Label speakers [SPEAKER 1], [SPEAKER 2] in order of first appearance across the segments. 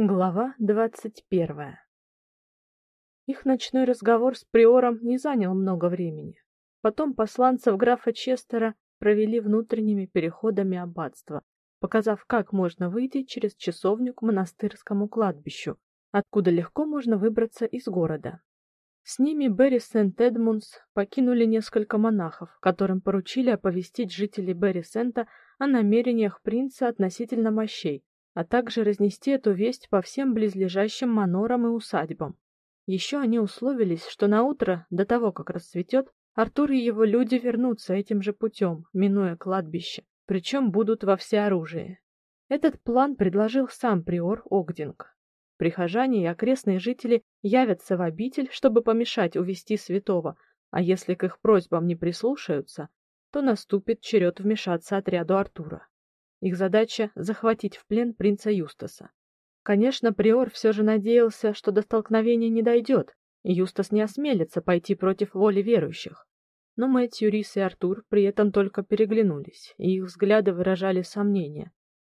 [SPEAKER 1] Глава двадцать первая. Их ночной разговор с приором не занял много времени. Потом посланцев графа Честера провели внутренними переходами аббатства, показав, как можно выйти через часовню к монастырскому кладбищу, откуда легко можно выбраться из города. С ними Берри Сент-Эдмундс покинули несколько монахов, которым поручили оповестить жителей Берри-Сента о намерениях принца относительно мощей, а также разнести эту весть по всем близлежащим манорам и усадьбам. Еще они условились, что на утро, до того как расцветет, Артур и его люди вернутся этим же путем, минуя кладбище, причем будут во всеоружии. Этот план предложил сам приор Огдинг. Прихожане и окрестные жители явятся в обитель, чтобы помешать увести святого, а если к их просьбам не прислушаются, то наступит черед вмешаться отряду Артура. Их задача захватить в плен принца Юстаса. Конечно, приор все же надеялся, что до столкновения не дойдет, и Юстас не осмелится пойти против воли верующих. Но Мэтью, Рис и Артур при этом только переглянулись, и их взгляды выражали сомнение.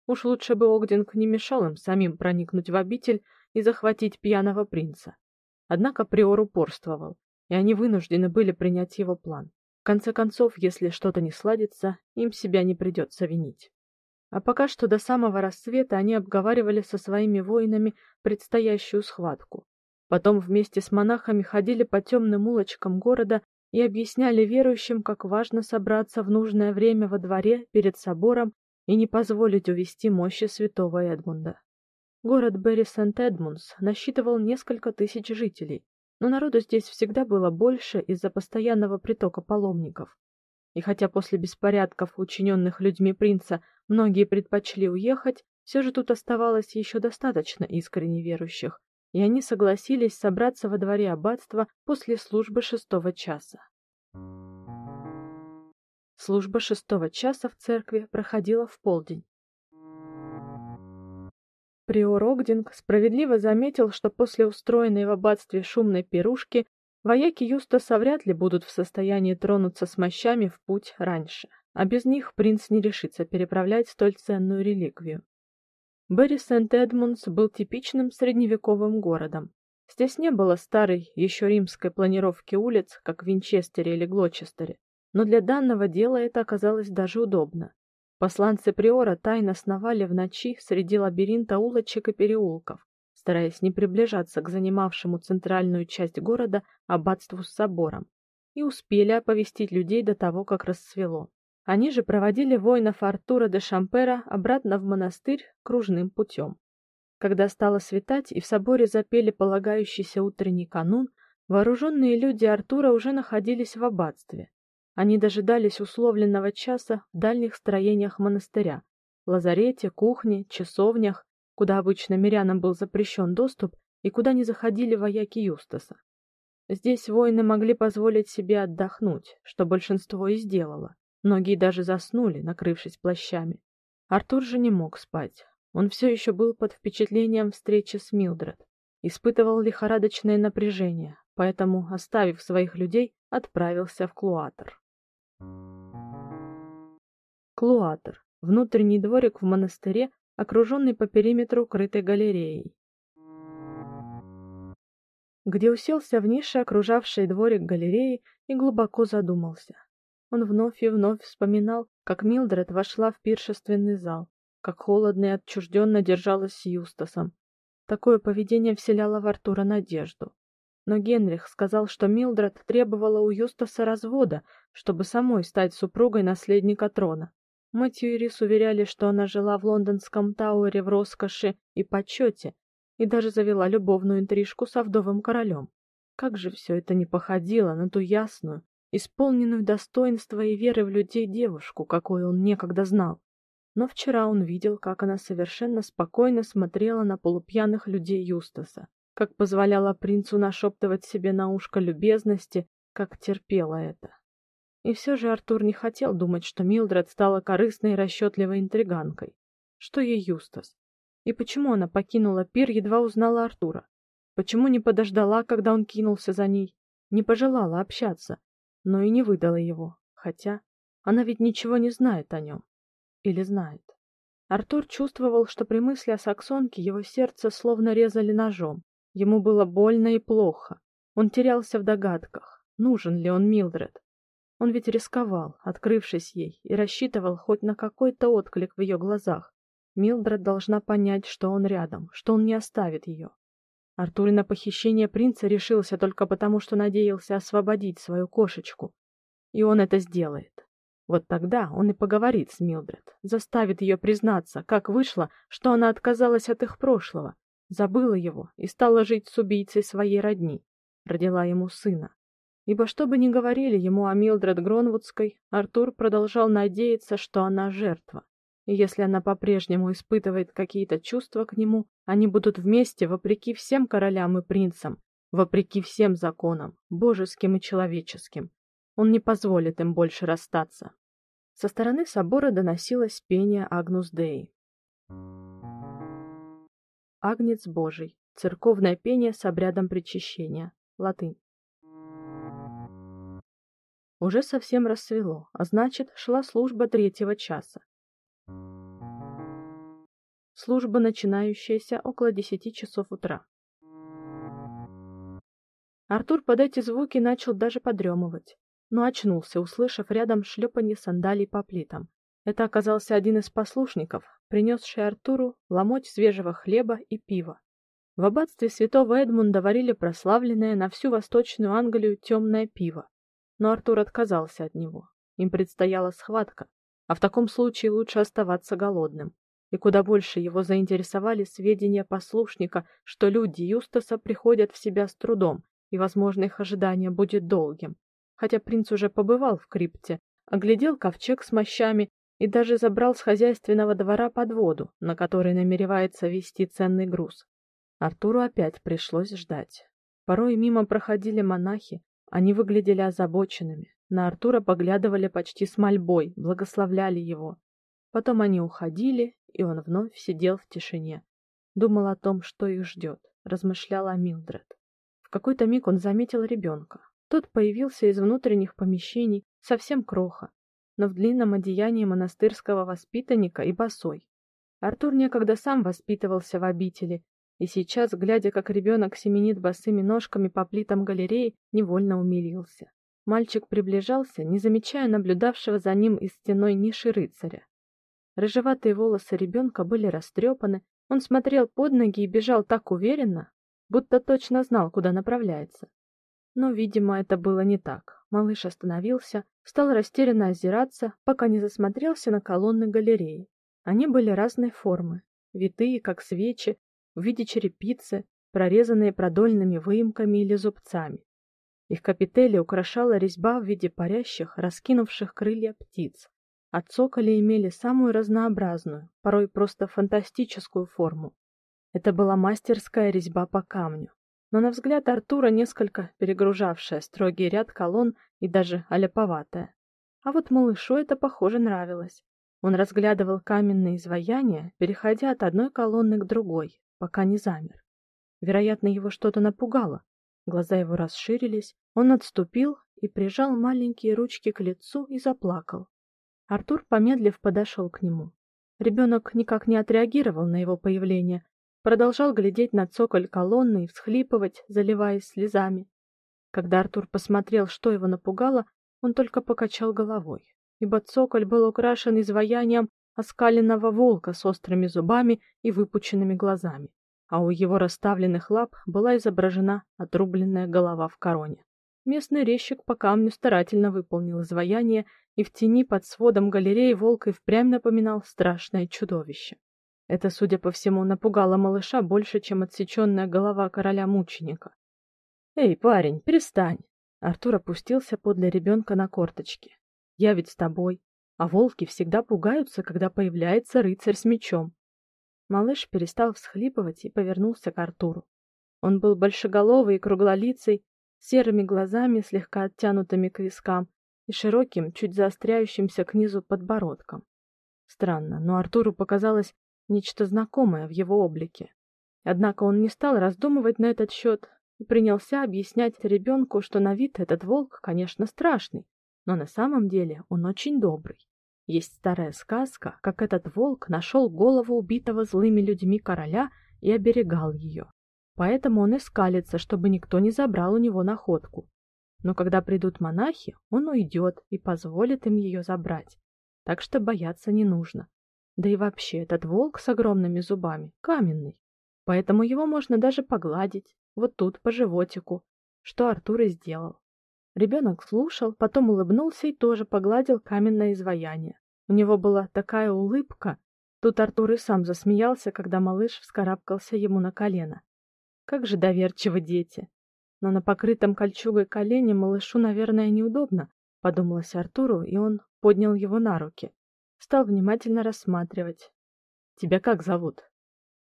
[SPEAKER 1] Уж лучше бы Огдинг не мешал им самим проникнуть в обитель и захватить пьяного принца. Однако приор упорствовал, и они вынуждены были принять его план. В конце концов, если что-то не сладится, им себя не придется винить. А пока что до самого рассвета они обговаривали со своими воинами предстоящую схватку. Потом вместе с монахами ходили по темным улочкам города и объясняли верующим, как важно собраться в нужное время во дворе перед собором и не позволить увести мощи святого Эдмунда. Город Берри-Сент-Эдмундс насчитывал несколько тысяч жителей, но народу здесь всегда было больше из-за постоянного притока паломников. И хотя после беспорядков, учиненных людьми принца, многие предпочли уехать, все же тут оставалось еще достаточно искренне верующих, и они согласились собраться во дворе аббатства после службы шестого часа. Служба шестого часа в церкви проходила в полдень. Приор Огдинг справедливо заметил, что после устроенной в аббатстве шумной пирушки Вояки Юстаса вряд ли будут в состоянии тронуться с мощами в путь раньше, а без них принц не решится переправлять столь ценную реликвию. Берри Сент-Эдмундс был типичным средневековым городом. Здесь не было старой, еще римской планировки улиц, как в Винчестере или Глочестере, но для данного дела это оказалось даже удобно. Посланцы приора тайно сновали в ночи среди лабиринта улочек и переулков, стараясь не приближаться к занимавшему центральную часть города аббатству с собором, и успели оповестить людей до того, как рассвело. Они же проводили воинов Артура де Шампера обратно в монастырь кружным путем. Когда стало светать и в соборе запели полагающийся утренний канун, вооруженные люди Артура уже находились в аббатстве. Они дожидались условленного часа в дальних строениях монастыря: лазарете, кухне, часовнях куда обычно мирянам был запрещен доступ и куда не заходили вояки Юстаса. Здесь воины могли позволить себе отдохнуть, что большинство и сделало. Многие даже заснули, накрывшись плащами. Артур же не мог спать. Он все еще был под впечатлением встречи с Милдред, испытывал лихорадочное напряжение, поэтому, оставив своих людей, отправился в Клуатор. Клуатор внутренний дворик в монастыре, окруженный по периметру крытой галереей. Где уселся в нише, окружавшей дворик галереи, и глубоко задумался. Он вновь и вновь вспоминал, как Милдред вошла в пиршественный зал, как холодно и отчужденно держалась с Юстасом. Такое поведение вселяло в Артура надежду. Но Генрих сказал, что Милдред требовала у Юстаса развода, чтобы самой стать супругой наследника трона. Мэтью уверяли, что она жила в лондонском Тауэре в роскоши и почете, и даже завела любовную интрижку с вдовым королем. Как же все это не походило на ту ясную, исполненную достоинства и веры в людей девушку, какой он некогда знал. Но вчера он видел, как она совершенно спокойно смотрела на полупьяных людей Юстаса, как позволяла принцу нашептывать себе на ушко любезности, как терпела это. И все же Артур не хотел думать, что Милдред стала корыстной и расчетливой интриганкой. Что ей Юстас? И почему она покинула пир, едва узнала Артура? Почему не подождала, когда он кинулся за ней? Не пожелала общаться, но и не выдала его. Хотя она ведь ничего не знает о нем. Или знает. Артур чувствовал, что при мысли о саксонке его сердце словно резали ножом. Ему было больно и плохо. Он терялся в догадках, нужен ли он Милдред. Он ведь рисковал, открывшись ей, и рассчитывал хоть на какой-то отклик в ее глазах. Милдред должна понять, что он рядом, что он не оставит ее. Артур на похищение принца решился только потому, что надеялся освободить свою кошечку. И он это сделает. Вот тогда он и поговорит с Милдред, заставит ее признаться, как вышло, что она отказалась от их прошлого, забыла его и стала жить с убийцей своей родни, родила ему сына. Ибо что бы ни говорили ему о Милдред Гронвудской, Артур продолжал надеяться, что она жертва. И если она по-прежнему испытывает какие-то чувства к нему, они будут вместе вопреки всем королям и принцам, вопреки всем законам, божеским и человеческим. Он не позволит им больше расстаться. Со стороны собора доносилось пение Агнус Дей. Агнец Божий. Церковное пение с обрядом причащения. Латынь. Уже совсем рассвело, а значит, шла служба третьего часа. Служба, начинающаяся около десяти часов утра. Артур под эти звуки начал даже подремывать но очнулся, услышав рядом шлепанье сандалий по плитам. Это оказался один из послушников, принесший Артуру ломоть свежего хлеба и пива. В аббатстве святого Эдмунда варили прославленное на всю Восточную Англию темное пиво, но Артур отказался от него. Им предстояла схватка, а в таком случае лучше оставаться голодным. И куда больше его заинтересовали сведения послушника, что люди Юстаса приходят в себя с трудом, и, возможно, их ожидание будет долгим хотя принц уже побывал в крипте, оглядел ковчег с мощами и даже забрал с хозяйственного двора подводу, на которой намеревается везти ценный груз. Артуру опять пришлось ждать. Порой мимо проходили монахи, они выглядели озабоченными. На Артура поглядывали почти с мольбой, благословляли его. Потом они уходили, и он вновь сидел в тишине, думал о том, что их ждет, размышлял о Милдред. В какой-то миг он заметил ребенка. Тот появился из внутренних помещений, совсем кроха, но в длинном одеянии монастырского воспитанника и босой. Артур некогда сам воспитывался в обители, и сейчас, глядя, как ребенок семенит босыми ножками по плитам галереи, невольно умилился. Мальчик приближался, не замечая наблюдавшего за ним из стеной ниши рыцаря. Рыжеватые волосы ребенка были растрепаны, он смотрел под ноги и бежал так уверенно, будто точно знал, куда направляется. Но, видимо, это было не так. Малыш остановился, стал растерянно озираться, пока не засмотрелся на колонны галереи. Они были разной формы, витые, как свечи, в виде черепицы, прорезанные продольными выемками или зубцами. Их капители украшала резьба в виде парящих, раскинувших крылья птиц, а цоколи имели самую разнообразную, порой просто фантастическую форму. Это была мастерская резьба по камню но на взгляд Артура несколько перегружавшая строгий ряд колонн и даже аляповатая. А вот малышу это, похоже, нравилось. Он разглядывал каменные изваяния, переходя от одной колонны к другой, пока не замер. Вероятно, его что-то напугало. Глаза его расширились, он отступил и прижал маленькие ручки к лицу и заплакал. Артур, помедлив, подошел к нему. Ребенок никак не отреагировал на его появление, продолжал глядеть на цоколь колонны и всхлипывать, заливаясь слезами. Когда Артур посмотрел, что его напугало, он только покачал головой, ибо цоколь был украшен изваянием оскаленного волка с острыми зубами и выпученными глазами, а у его расставленных лап была изображена отрубленная голова в короне. Местный резчик по камню старательно выполнил изваяние, и в тени под сводом галереи волк и впрямь напоминал страшное чудовище. Это, судя по всему, напугало малыша больше, чем отсеченная голова короля-мученика. «Эй, парень, перестань!» Артур опустился подле ребенка на корточки. «Я ведь с тобой, а волки всегда пугаются, когда появляется рыцарь с мечом». Малыш перестал всхлипывать и повернулся к Артуру. Он был большеголовый и круглолицый, серыми глазами, слегка оттянутыми к вискам, и широким, чуть заостряющимся к низу подбородком. Странно, но Артуру показалось, нечто знакомое в его облике. Однако он не стал раздумывать на этот счет и принялся объяснять ребенку, что на вид этот волк, конечно, страшный, но на самом деле он очень добрый. Есть старая сказка, как этот волк нашел голову убитого злыми людьми короля и оберегал ее. Поэтому он и скалится, чтобы никто не забрал у него находку. Но когда придут монахи, он уйдет и позволит им ее забрать. Так что бояться не нужно. Да и вообще, этот волк с огромными зубами каменный. Поэтому его можно даже погладить, вот тут, по животику, что Артур и сделал. Ребенок слушал, потом улыбнулся и тоже погладил каменное изваяние. У него была такая улыбка. Тут Артур и сам засмеялся, когда малыш вскарабкался ему на колено. Как же доверчивы дети. Но на покрытом кольчугой колене малышу, наверное, неудобно, подумалось Артуру, и он поднял его на руки. Стал внимательно рассматривать. Тебя как зовут?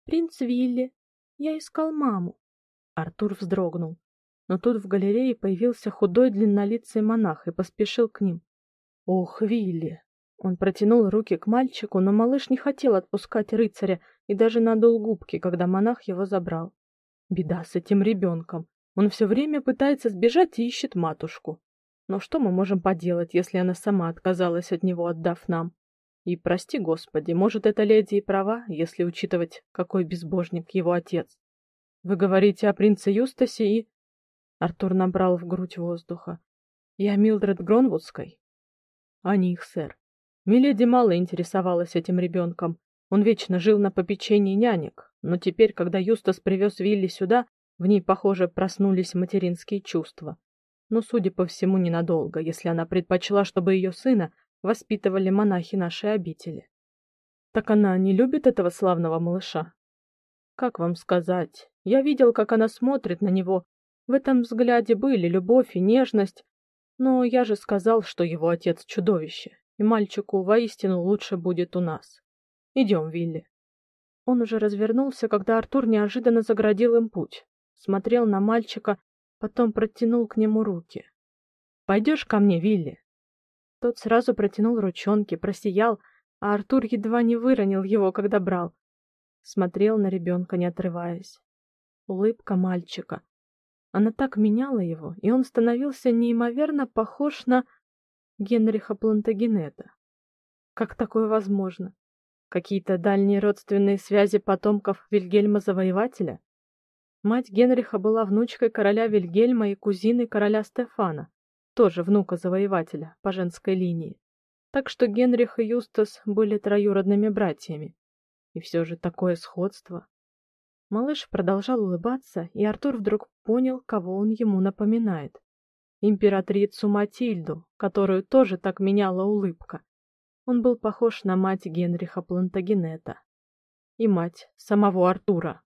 [SPEAKER 1] Принц Вилли. Я искал маму. Артур вздрогнул. Но тут в галерее появился худой длиннолицый монах и поспешил к ним. Ох, Вилли. Он протянул руки к мальчику, но малыш не хотел отпускать рыцаря и даже надул губки, когда монах его забрал. Беда с этим ребенком. Он все время пытается сбежать и ищет матушку. Но что мы можем поделать, если она сама отказалась от него, отдав нам? И прости, Господи, может, эта леди и права, если учитывать, какой безбожник его отец. Вы говорите о принце Юстасе и Артур набрал в грудь воздуха. Я Милдред Гронвудской. О них, сэр. Миледи мало интересовалась этим ребенком. Он вечно жил на попечении нянек, но теперь, когда Юстас привез Вилли сюда, в ней, похоже, проснулись материнские чувства. Но, судя по всему, ненадолго, если она предпочла, чтобы ее сына воспитывали монахи нашей обители. Так она не любит этого славного малыша. Как вам сказать? Я видел, как она смотрит на него. В этом взгляде были любовь и нежность, но я же сказал, что его отец чудовище, и мальчику воистину лучше будет у нас. Идем, Вилли. Он уже развернулся, когда Артур неожиданно заградил им путь. Смотрел на мальчика, потом протянул к нему руки. Пойдешь ко мне, Вилли? Тот сразу протянул ручонки, просиял, а Артур едва не выронил его, когда брал. Смотрел на ребенка, не отрываясь. Улыбка мальчика. Она так меняла его, и он становился неимоверно похож на Генриха Плантагенета. Как такое возможно? Какие-то дальние родственные связи потомков Вильгельма Завоевателя? Мать Генриха была внучкой короля Вильгельма и кузиной короля Стефана тоже внука завоевателя по женской линии. Так что Генрих и Юстас были троюродными братьями. И все же такое сходство. Малыш продолжал улыбаться, и Артур вдруг понял, кого он ему напоминает. Императрицу Матильду, которую тоже так меняла улыбка. Он был похож на мать Генриха Плантагенета и мать самого Артура.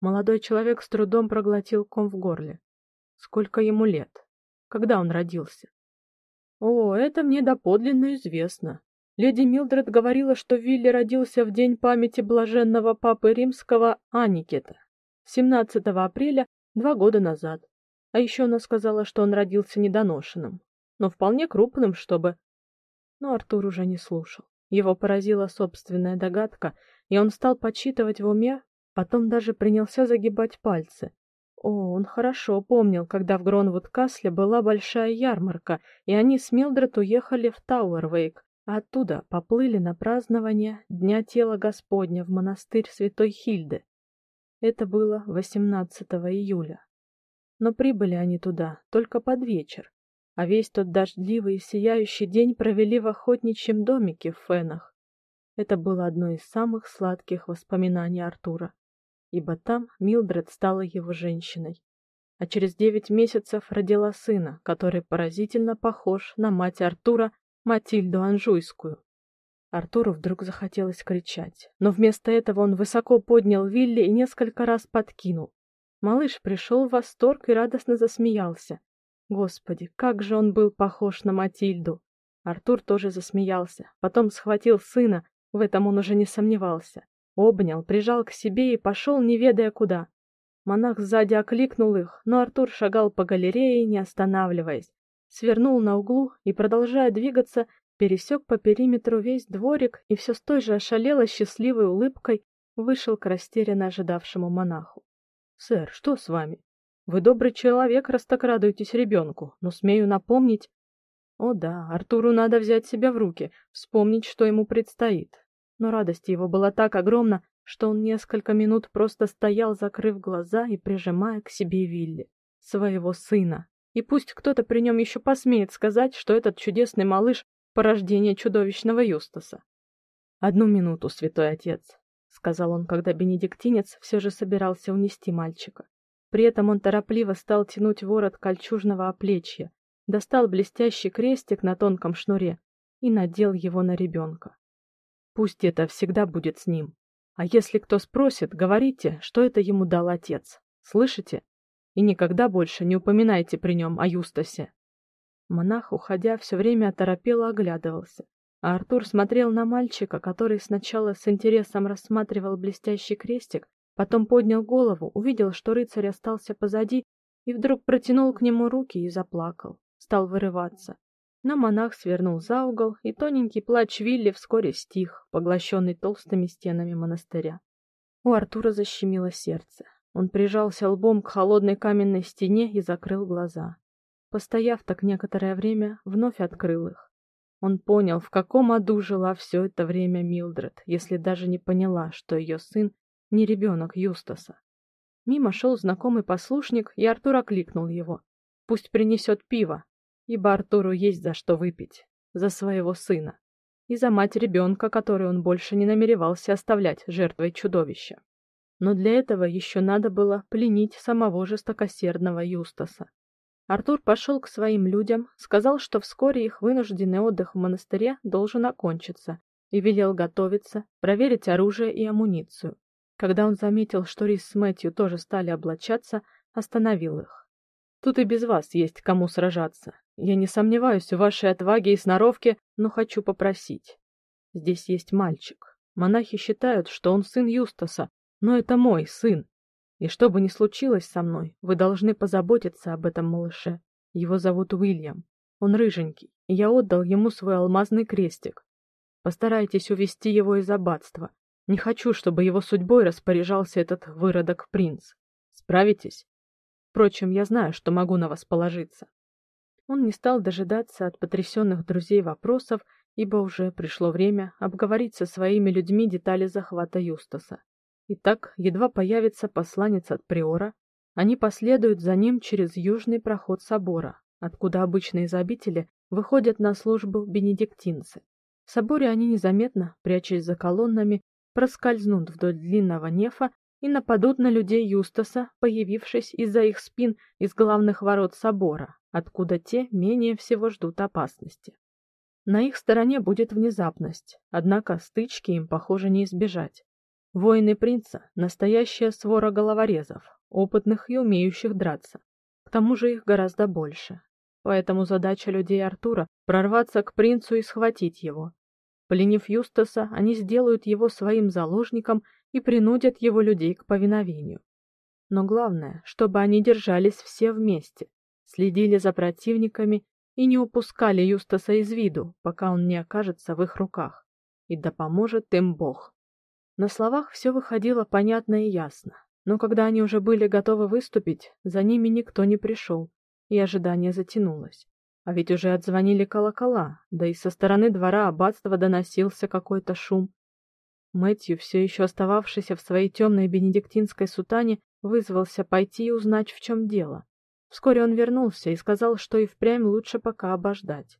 [SPEAKER 1] Молодой человек с трудом проглотил ком в горле. Сколько ему лет? когда он родился. О, это мне доподлинно известно. Леди Милдред говорила, что Вилли родился в день памяти блаженного папы римского Аникета, 17 апреля два года назад. А еще она сказала, что он родился недоношенным, но вполне крупным, чтобы Но Артур уже не слушал. Его поразила собственная догадка, и он стал подсчитывать в уме, потом даже принялся загибать пальцы. О, он хорошо помнил, когда в Гронвуд-Касле была большая ярмарка, и они с Милдред уехали в Тауэрвейк, оттуда поплыли на празднование Дня Тела Господня в монастырь Святой Хильды. Это было 18 июля. Но прибыли они туда только под вечер, а весь тот дождливый и сияющий день провели в охотничьем домике в Фенах. Это было одно из самых сладких воспоминаний Артура ибо там Милдред стала его женщиной. А через девять месяцев родила сына, который поразительно похож на мать Артура, Матильду Анжуйскую. Артуру вдруг захотелось кричать, но вместо этого он высоко поднял Вилли и несколько раз подкинул. Малыш пришел в восторг и радостно засмеялся. Господи, как же он был похож на Матильду. Артур тоже засмеялся, потом схватил сына, в этом он уже не сомневался. Обнял, прижал к себе и пошел, не ведая куда. Монах сзади окликнул их, но Артур шагал по галерее, не останавливаясь. Свернул на углу и, продолжая двигаться, пересек по периметру весь дворик и все с той же ошалело счастливой улыбкой вышел к растерянно ожидавшему монаху. «Сэр, что с вами? Вы добрый человек, раз так радуетесь ребенку, но смею напомнить...» О да, Артуру надо взять себя в руки, вспомнить, что ему предстоит. Но радость его была так огромна, что он несколько минут просто стоял, закрыв глаза и прижимая к себе Вилли, своего сына. И пусть кто-то при нем еще посмеет сказать, что этот чудесный малыш порождение чудовищного Юстаса. Одну минуту, святой отец, сказал он, когда бенедиктинец все же собирался унести мальчика. При этом он торопливо стал тянуть ворот кольчужного оплечья, достал блестящий крестик на тонком шнуре и надел его на ребенка. Пусть это всегда будет с ним. А если кто спросит, говорите, что это ему дал отец. Слышите? И никогда больше не упоминайте при нем о Юстасе. Монах, уходя, все время оторопело оглядывался, а Артур смотрел на мальчика, который сначала с интересом рассматривал блестящий крестик, потом поднял голову, увидел, что рыцарь остался позади, и вдруг протянул к нему руки и заплакал, стал вырываться. Но монах свернул за угол, и тоненький плач Вилли вскоре стих, поглощенный толстыми стенами монастыря. У Артура защемило сердце. Он прижался лбом к холодной каменной стене и закрыл глаза. Постояв так некоторое время, вновь открыл их. Он понял, в каком аду жила все это время Милдред, если даже не поняла, что ее сын не ребенок Юстаса. Мимо шел знакомый послушник, и Артур окликнул его. Пусть принесет пиво, ибо Артуру есть за что выпить, за своего сына и за мать ребенка, которую он больше не намеревался оставлять жертвой чудовища. Но для этого еще надо было пленить самого жестокосердного Юстаса. Артур пошел к своим людям, сказал, что вскоре их вынужденный отдых в монастыре должен окончиться, и велел готовиться, проверить оружие и амуницию. Когда он заметил, что Рис с Мэтью тоже стали облачаться, остановил их. Тут и без вас есть кому сражаться. Я не сомневаюсь в вашей отваге и сноровке, но хочу попросить. Здесь есть мальчик. Монахи считают, что он сын Юстаса, но это мой сын. И что бы ни случилось со мной, вы должны позаботиться об этом малыше. Его зовут Уильям. Он рыженький, и я отдал ему свой алмазный крестик. Постарайтесь увести его из аббатства. Не хочу, чтобы его судьбой распоряжался этот выродок-принц. Справитесь? Впрочем, я знаю, что могу на вас положиться. Он не стал дожидаться от потрясенных друзей вопросов, ибо уже пришло время обговорить со своими людьми детали захвата Юстаса. Итак, едва появится посланец от приора, они последуют за ним через южный проход собора, откуда обычно из обители выходят на службу бенедиктинцы. В соборе они незаметно, прячась за колоннами, проскользнут вдоль длинного нефа и нападут на людей Юстаса, появившись из-за их спин из главных ворот собора, откуда те менее всего ждут опасности. На их стороне будет внезапность, однако стычки им, похоже, не избежать. Воины принца настоящая свора головорезов, опытных и умеющих драться. К тому же их гораздо больше. Поэтому задача людей Артура прорваться к принцу и схватить его. Пленив Юстаса, они сделают его своим заложником и принудят его людей к повиновению. Но главное, чтобы они держались все вместе, следили за противниками и не упускали Юстаса из виду, пока он не окажется в их руках. И да поможет им Бог. На словах все выходило понятно и ясно, но когда они уже были готовы выступить, за ними никто не пришел, и ожидание затянулось. А ведь уже отзвонили колокола, да и со стороны двора аббатства доносился какой-то шум. Мэтью, все еще остававшийся в своей темной бенедиктинской сутане, вызвался пойти и узнать, в чем дело. Вскоре он вернулся и сказал, что и впрямь лучше пока обождать.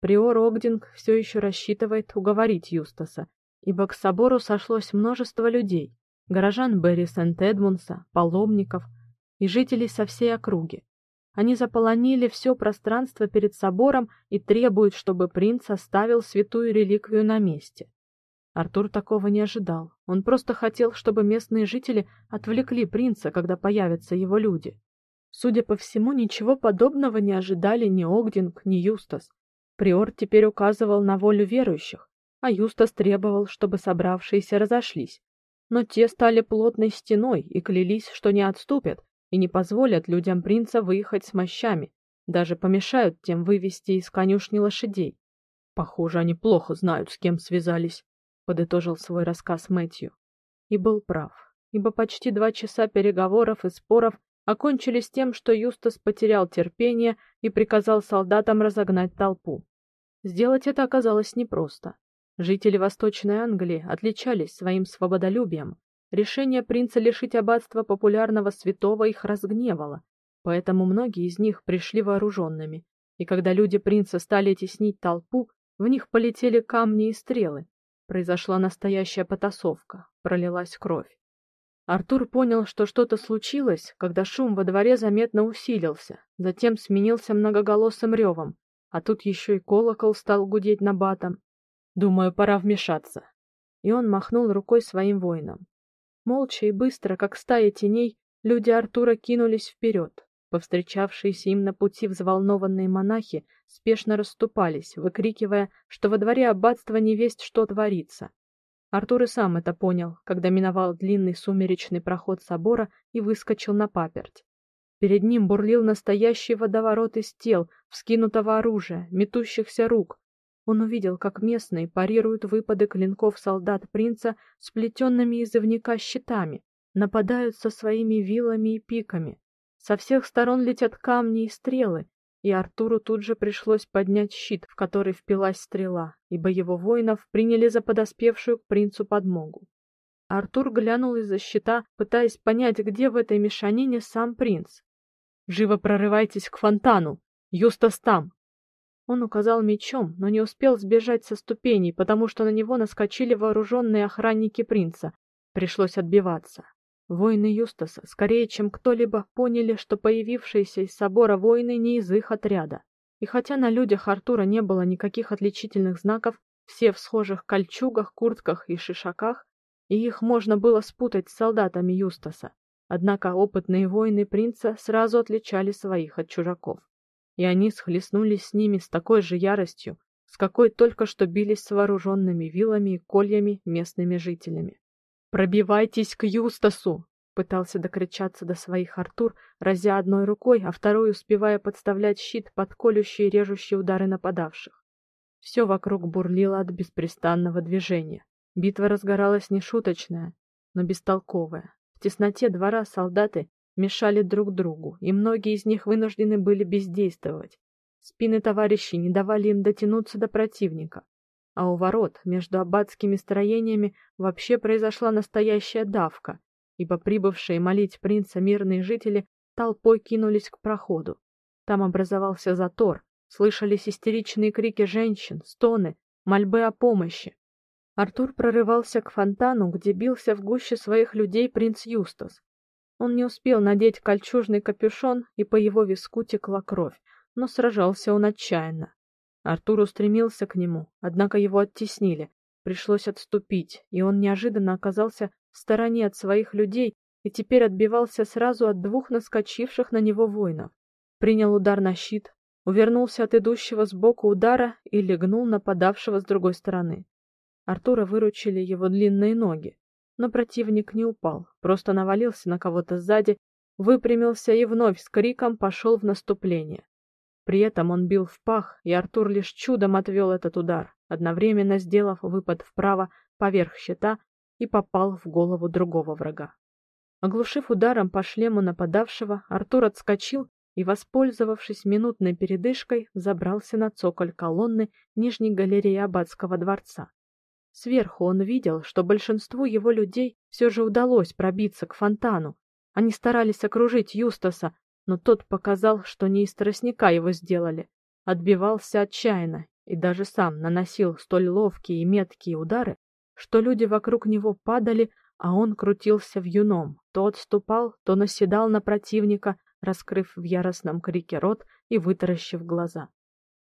[SPEAKER 1] Приор Огдинг все еще рассчитывает уговорить Юстаса, ибо к собору сошлось множество людей, горожан Берри Сент-Эдмунса, паломников и жителей со всей округи. Они заполонили все пространство перед собором и требуют, чтобы принц оставил святую реликвию на месте. Артур такого не ожидал. Он просто хотел, чтобы местные жители отвлекли принца, когда появятся его люди. Судя по всему, ничего подобного не ожидали ни Огдинг, ни Юстас. Приор теперь указывал на волю верующих, а Юстас требовал, чтобы собравшиеся разошлись. Но те стали плотной стеной и клялись, что не отступят и не позволят людям принца выехать с мощами, даже помешают тем вывести из конюшни лошадей. Похоже, они плохо знают, с кем связались, подытожил свой рассказ Мэтью. И был прав, ибо почти два часа переговоров и споров окончились тем, что Юстас потерял терпение и приказал солдатам разогнать толпу. Сделать это оказалось непросто. Жители Восточной Англии отличались своим свободолюбием. Решение принца лишить аббатства популярного святого их разгневало, поэтому многие из них пришли вооруженными. И когда люди принца стали теснить толпу, в них полетели камни и стрелы. Произошла настоящая потасовка, пролилась кровь. Артур понял, что что-то случилось, когда шум во дворе заметно усилился, затем сменился многоголосым ревом, а тут еще и колокол стал гудеть на батом. Думаю, пора вмешаться. И он махнул рукой своим воинам. Молча и быстро, как стая теней, люди Артура кинулись вперед. Повстречавшиеся им на пути взволнованные монахи спешно расступались, выкрикивая, что во дворе аббатства невесть что творится. Артур и сам это понял, когда миновал длинный сумеречный проход собора и выскочил на паперть. Перед ним бурлил настоящий водоворот из тел, вскинутого оружия, метущихся рук. Он увидел, как местные парируют выпады клинков солдат принца сплетенными из ивника щитами, нападают со своими вилами и пиками. Со всех сторон летят камни и стрелы, и Артуру тут же пришлось поднять щит, в который впилась стрела, ибо его воинов приняли за подоспевшую к принцу подмогу. Артур глянул из-за щита, пытаясь понять, где в этой мешанине сам принц. Живо прорывайтесь к фонтану. Юстас там. Он указал мечом, но не успел сбежать со ступеней, потому что на него наскочили вооруженные охранники принца. Пришлось отбиваться. Воины Юстаса, скорее, чем кто-либо, поняли, что появившиеся из собора воины не из их отряда. И хотя на людях Артура не было никаких отличительных знаков, все в схожих кольчугах, куртках и шишаках, и их можно было спутать с солдатами Юстаса. Однако опытные воины принца сразу отличали своих от чужаков, и они схлестнулись с ними с такой же яростью, с какой только что бились с вооруженными вилами и кольями местными жителями. Пробивайтесь к Юстасу, пытался докричаться до своих Артур, разя одной рукой, а второй успевая подставлять щит под колющие и режущие удары нападавших. Все вокруг бурлило от беспрестанного движения. Битва разгоралась нешуточная, но бестолковая. В тесноте двора солдаты мешали друг другу, и многие из них вынуждены были бездействовать. Спины товарищей не давали им дотянуться до противника, а у ворот между аббатскими строениями вообще произошла настоящая давка, ибо прибывшие молить принца мирные жители толпой кинулись к проходу. Там образовался затор, слышались истеричные крики женщин, стоны, мольбы о помощи. Артур прорывался к фонтану, где бился в гуще своих людей принц Юстас. Он не успел надеть кольчужный капюшон, и по его виску текла кровь, но сражался он отчаянно. Артур устремился к нему, однако его оттеснили. Пришлось отступить, и он неожиданно оказался в стороне от своих людей и теперь отбивался сразу от двух наскочивших на него воинов. Принял удар на щит, увернулся от идущего сбоку удара и легнул нападавшего с другой стороны. Артура выручили его длинные ноги, но противник не упал, просто навалился на кого-то сзади, выпрямился и вновь с криком пошел в наступление. При этом он бил в пах, и Артур лишь чудом отвел этот удар, одновременно сделав выпад вправо поверх щита и попал в голову другого врага. Оглушив ударом по шлему нападавшего, Артур отскочил и, воспользовавшись минутной передышкой, забрался на цоколь колонны нижней галереи аббатского дворца. Сверху он видел, что большинству его людей все же удалось пробиться к фонтану. Они старались окружить Юстаса, но тот показал, что не из тростника его сделали. Отбивался отчаянно и даже сам наносил столь ловкие и меткие удары, что люди вокруг него падали, а он крутился в юном, то отступал, то наседал на противника, раскрыв в яростном крике рот и вытаращив глаза.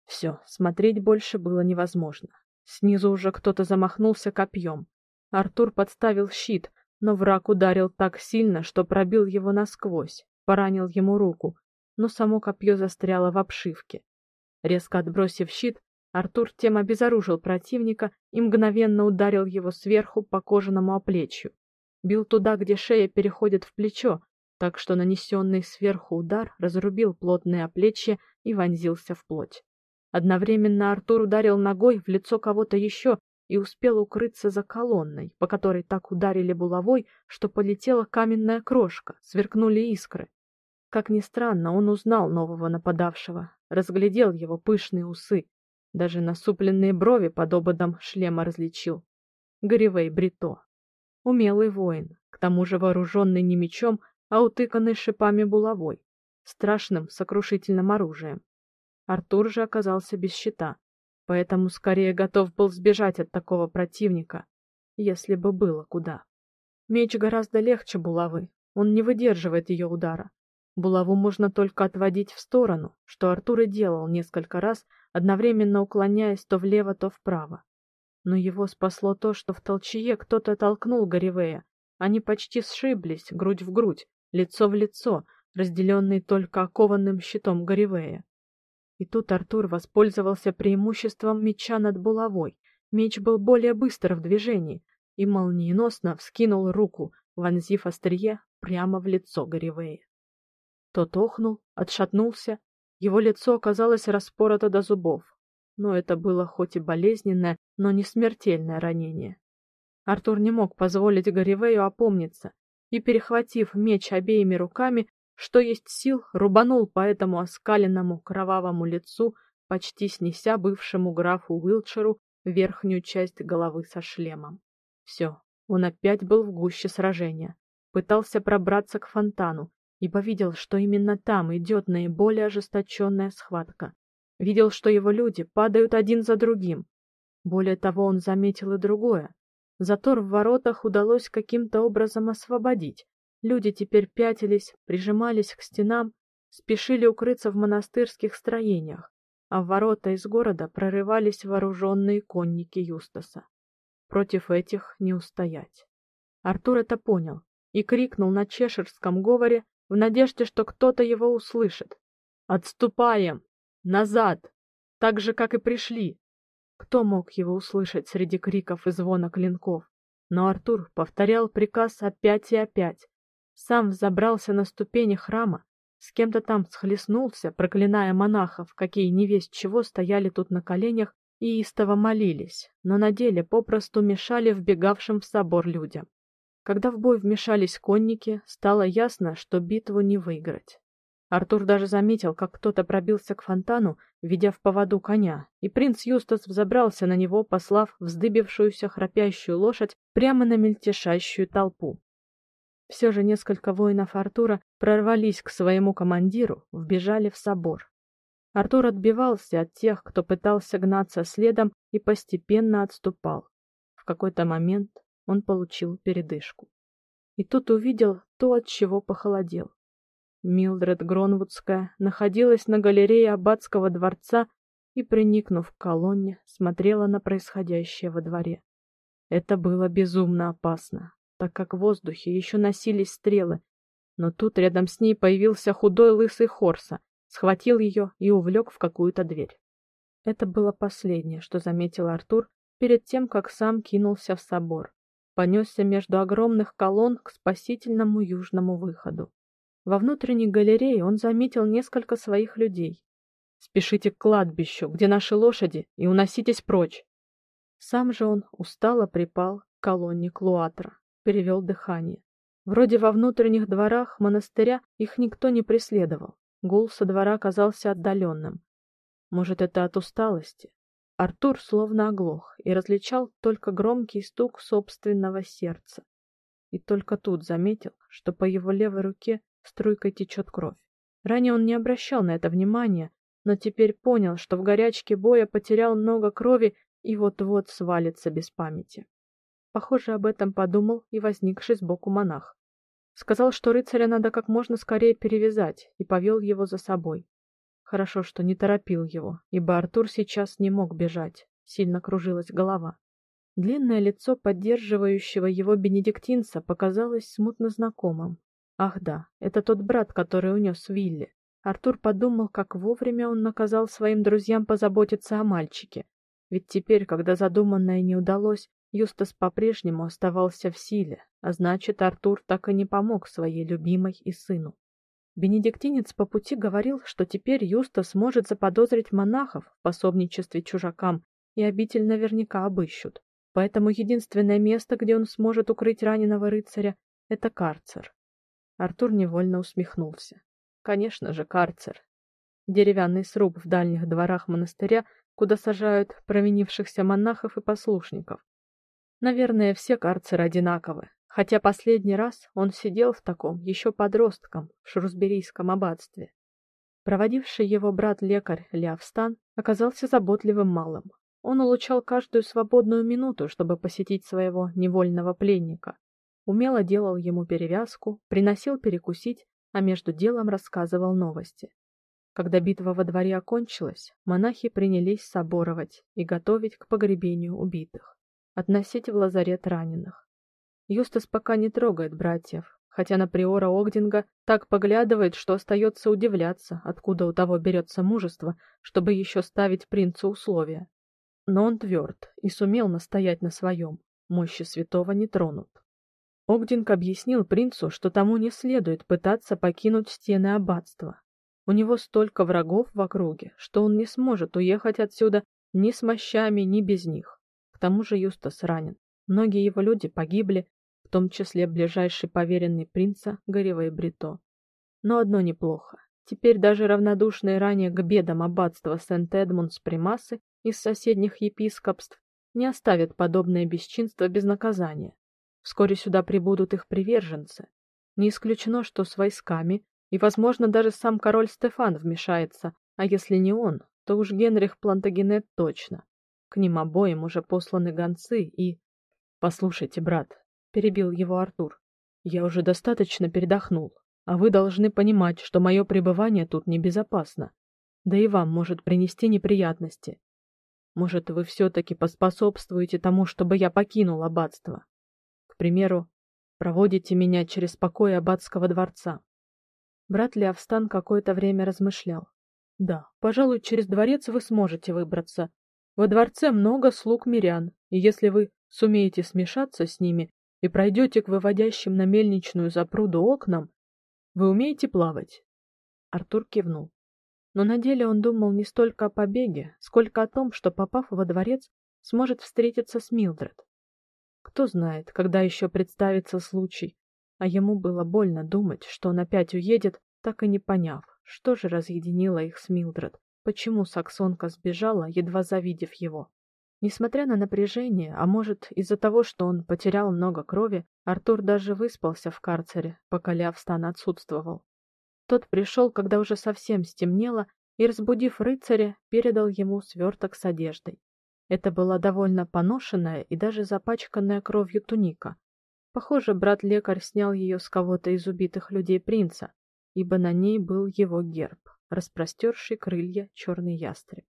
[SPEAKER 1] Все, смотреть больше было невозможно. Снизу уже кто-то замахнулся копьем. Артур подставил щит, но враг ударил так сильно, что пробил его насквозь, поранил ему руку, но само копье застряло в обшивке. Резко отбросив щит, Артур тем обезоружил противника и мгновенно ударил его сверху по кожаному оплечью. Бил туда, где шея переходит в плечо, так что нанесенный сверху удар разрубил плотное оплечье и вонзился в плоть. Одновременно Артур ударил ногой в лицо кого-то еще и успел укрыться за колонной, по которой так ударили булавой, что полетела каменная крошка, сверкнули искры. Как ни странно, он узнал нового нападавшего, разглядел его пышные усы, даже насупленные брови под ободом шлема различил. Горевей Брито. Умелый воин, к тому же вооруженный не мечом, а утыканный шипами булавой, страшным сокрушительным оружием. Артур же оказался без щита, поэтому скорее готов был сбежать от такого противника, если бы было куда. Меч гораздо легче булавы, он не выдерживает ее удара. Булаву можно только отводить в сторону, что Артур и делал несколько раз, одновременно уклоняясь то влево, то вправо. Но его спасло то, что в толчее кто-то толкнул Горевея. Они почти сшиблись, грудь в грудь, лицо в лицо, разделенные только окованным щитом Горевея. И тут Артур воспользовался преимуществом меча над булавой. Меч был более быстр в движении и молниеносно вскинул руку, вонзив острие прямо в лицо Горевея. Тот охнул, отшатнулся, его лицо оказалось распорото до зубов. Но это было хоть и болезненное, но не смертельное ранение. Артур не мог позволить Горевею опомниться и, перехватив меч обеими руками, что есть сил, рубанул по этому оскаленному кровавому лицу, почти снеся бывшему графу Уилчеру верхнюю часть головы со шлемом. Все, он опять был в гуще сражения, пытался пробраться к фонтану, ибо видел, что именно там идет наиболее ожесточенная схватка. Видел, что его люди падают один за другим. Более того, он заметил и другое. Затор в воротах удалось каким-то образом освободить, Люди теперь пятились, прижимались к стенам, спешили укрыться в монастырских строениях, а в ворота из города прорывались вооруженные конники Юстаса. Против этих не устоять. Артур это понял и крикнул на чеширском говоре в надежде, что кто-то его услышит. «Отступаем! Назад! Так же, как и пришли!» Кто мог его услышать среди криков и звона клинков? Но Артур повторял приказ опять и опять, сам взобрался на ступени храма, с кем-то там схлестнулся, проклиная монахов, какие невесть чего стояли тут на коленях и истово молились, но на деле попросту мешали вбегавшим в собор людям. Когда в бой вмешались конники, стало ясно, что битву не выиграть. Артур даже заметил, как кто-то пробился к фонтану, ведя в поводу коня, и принц Юстас взобрался на него, послав вздыбившуюся храпящую лошадь прямо на мельтешащую толпу. Все же несколько воинов Артура прорвались к своему командиру, вбежали в собор. Артур отбивался от тех, кто пытался гнаться следом, и постепенно отступал. В какой-то момент он получил передышку. И тут увидел то, от чего похолодел. Милдред Гронвудская находилась на галерее аббатского дворца и, приникнув к колонне, смотрела на происходящее во дворе. Это было безумно опасно так как в воздухе еще носились стрелы. Но тут рядом с ней появился худой лысый Хорса, схватил ее и увлек в какую-то дверь. Это было последнее, что заметил Артур перед тем, как сам кинулся в собор. Понесся между огромных колонн к спасительному южному выходу. Во внутренней галерее он заметил несколько своих людей. Спешите к кладбищу, где наши лошади, и уноситесь прочь. Сам же он устало припал к колонне Клуатра перевел дыхание. Вроде во внутренних дворах монастыря их никто не преследовал. Гул со двора казался отдаленным. Может, это от усталости? Артур словно оглох и различал только громкий стук собственного сердца. И только тут заметил, что по его левой руке струйкой течет кровь. Ранее он не обращал на это внимания, но теперь понял, что в горячке боя потерял много крови и вот-вот свалится без памяти. Похоже, об этом подумал и возникший сбоку монах. Сказал, что рыцаря надо как можно скорее перевязать, и повел его за собой. Хорошо, что не торопил его, ибо Артур сейчас не мог бежать, сильно кружилась голова. Длинное лицо поддерживающего его бенедиктинца показалось смутно знакомым. Ах да, это тот брат, который унес Вилли. Артур подумал, как вовремя он наказал своим друзьям позаботиться о мальчике. Ведь теперь, когда задуманное не удалось, Юстас по-прежнему оставался в силе, а значит, Артур так и не помог своей любимой и сыну. Бенедиктинец по пути говорил, что теперь Юстас может заподозрить монахов в пособничестве чужакам, и обитель наверняка обыщут. Поэтому единственное место, где он сможет укрыть раненого рыцаря, это карцер. Артур невольно усмехнулся. конечно же, карцер. Деревянный сруб в дальних дворах монастыря, куда сажают провинившихся монахов и послушников. Наверное, все карцеры одинаковы, хотя последний раз он сидел в таком еще подростком в Шрусберийском аббатстве. Проводивший его брат-лекарь Лявстан оказался заботливым малым. Он улучшал каждую свободную минуту, чтобы посетить своего невольного пленника. Умело делал ему перевязку, приносил перекусить, а между делом рассказывал новости. Когда битва во дворе окончилась, монахи принялись соборовать и готовить к погребению убитых, относить в лазарет раненых. Юстас пока не трогает братьев, хотя на приора Огдинга так поглядывает, что остается удивляться, откуда у того берется мужество, чтобы еще ставить принцу условия. Но он тверд и сумел настоять на своем. Мощи святого не тронут. Огдинг объяснил принцу, что тому не следует пытаться покинуть стены аббатства. У него столько врагов в округе, что он не сможет уехать отсюда ни с мощами, ни без них. К тому же Юстас ранен. Многие его люди погибли, в том числе ближайший поверенный принца Горевой Брито. Но одно неплохо. Теперь даже равнодушные ранее к бедам аббатства Сент-Эдмундс-Примасы из соседних епископств не оставят подобное бесчинство без наказания. Вскоре сюда прибудут их приверженцы. Не исключено, что с войсками, и, возможно, даже сам король Стефан вмешается, а если не он, то уж Генрих Плантагенет точно. К ним обоим уже посланы гонцы и... Послушайте, брат, перебил его Артур. Я уже достаточно передохнул, а вы должны понимать, что мое пребывание тут небезопасно. Да и вам может принести неприятности. Может, вы все таки поспособствуете тому, чтобы я покинул аббатство? К примеру, проводите меня через покои аббатского дворца. Брат Лявстан какое-то время размышлял. Да, пожалуй, через дворец вы сможете выбраться. Во дворце много слуг мирян, и если вы сумеете смешаться с ними и пройдете к выводящим на мельничную запруду окнам, вы умеете плавать? Артур кивнул. Но на деле он думал не столько о побеге, сколько о том, что попав во дворец, сможет встретиться с Милдред. Кто знает, когда еще представится случай, а ему было больно думать, что он опять уедет, так и не поняв, что же разъединило их с Милдред, почему саксонка сбежала, едва завидев его. Несмотря на напряжение, а может, из-за того, что он потерял много крови, Артур даже выспался в карцере, пока Лявстан отсутствовал. Тот пришел, когда уже совсем стемнело, и, разбудив рыцаря, передал ему сверток с одеждой. Это была довольно поношенная и даже запачканная кровью туника. Похоже, брат-лекарь снял ее с кого-то из убитых людей принца, ибо на ней был его герб, распростерший крылья черный ястреб.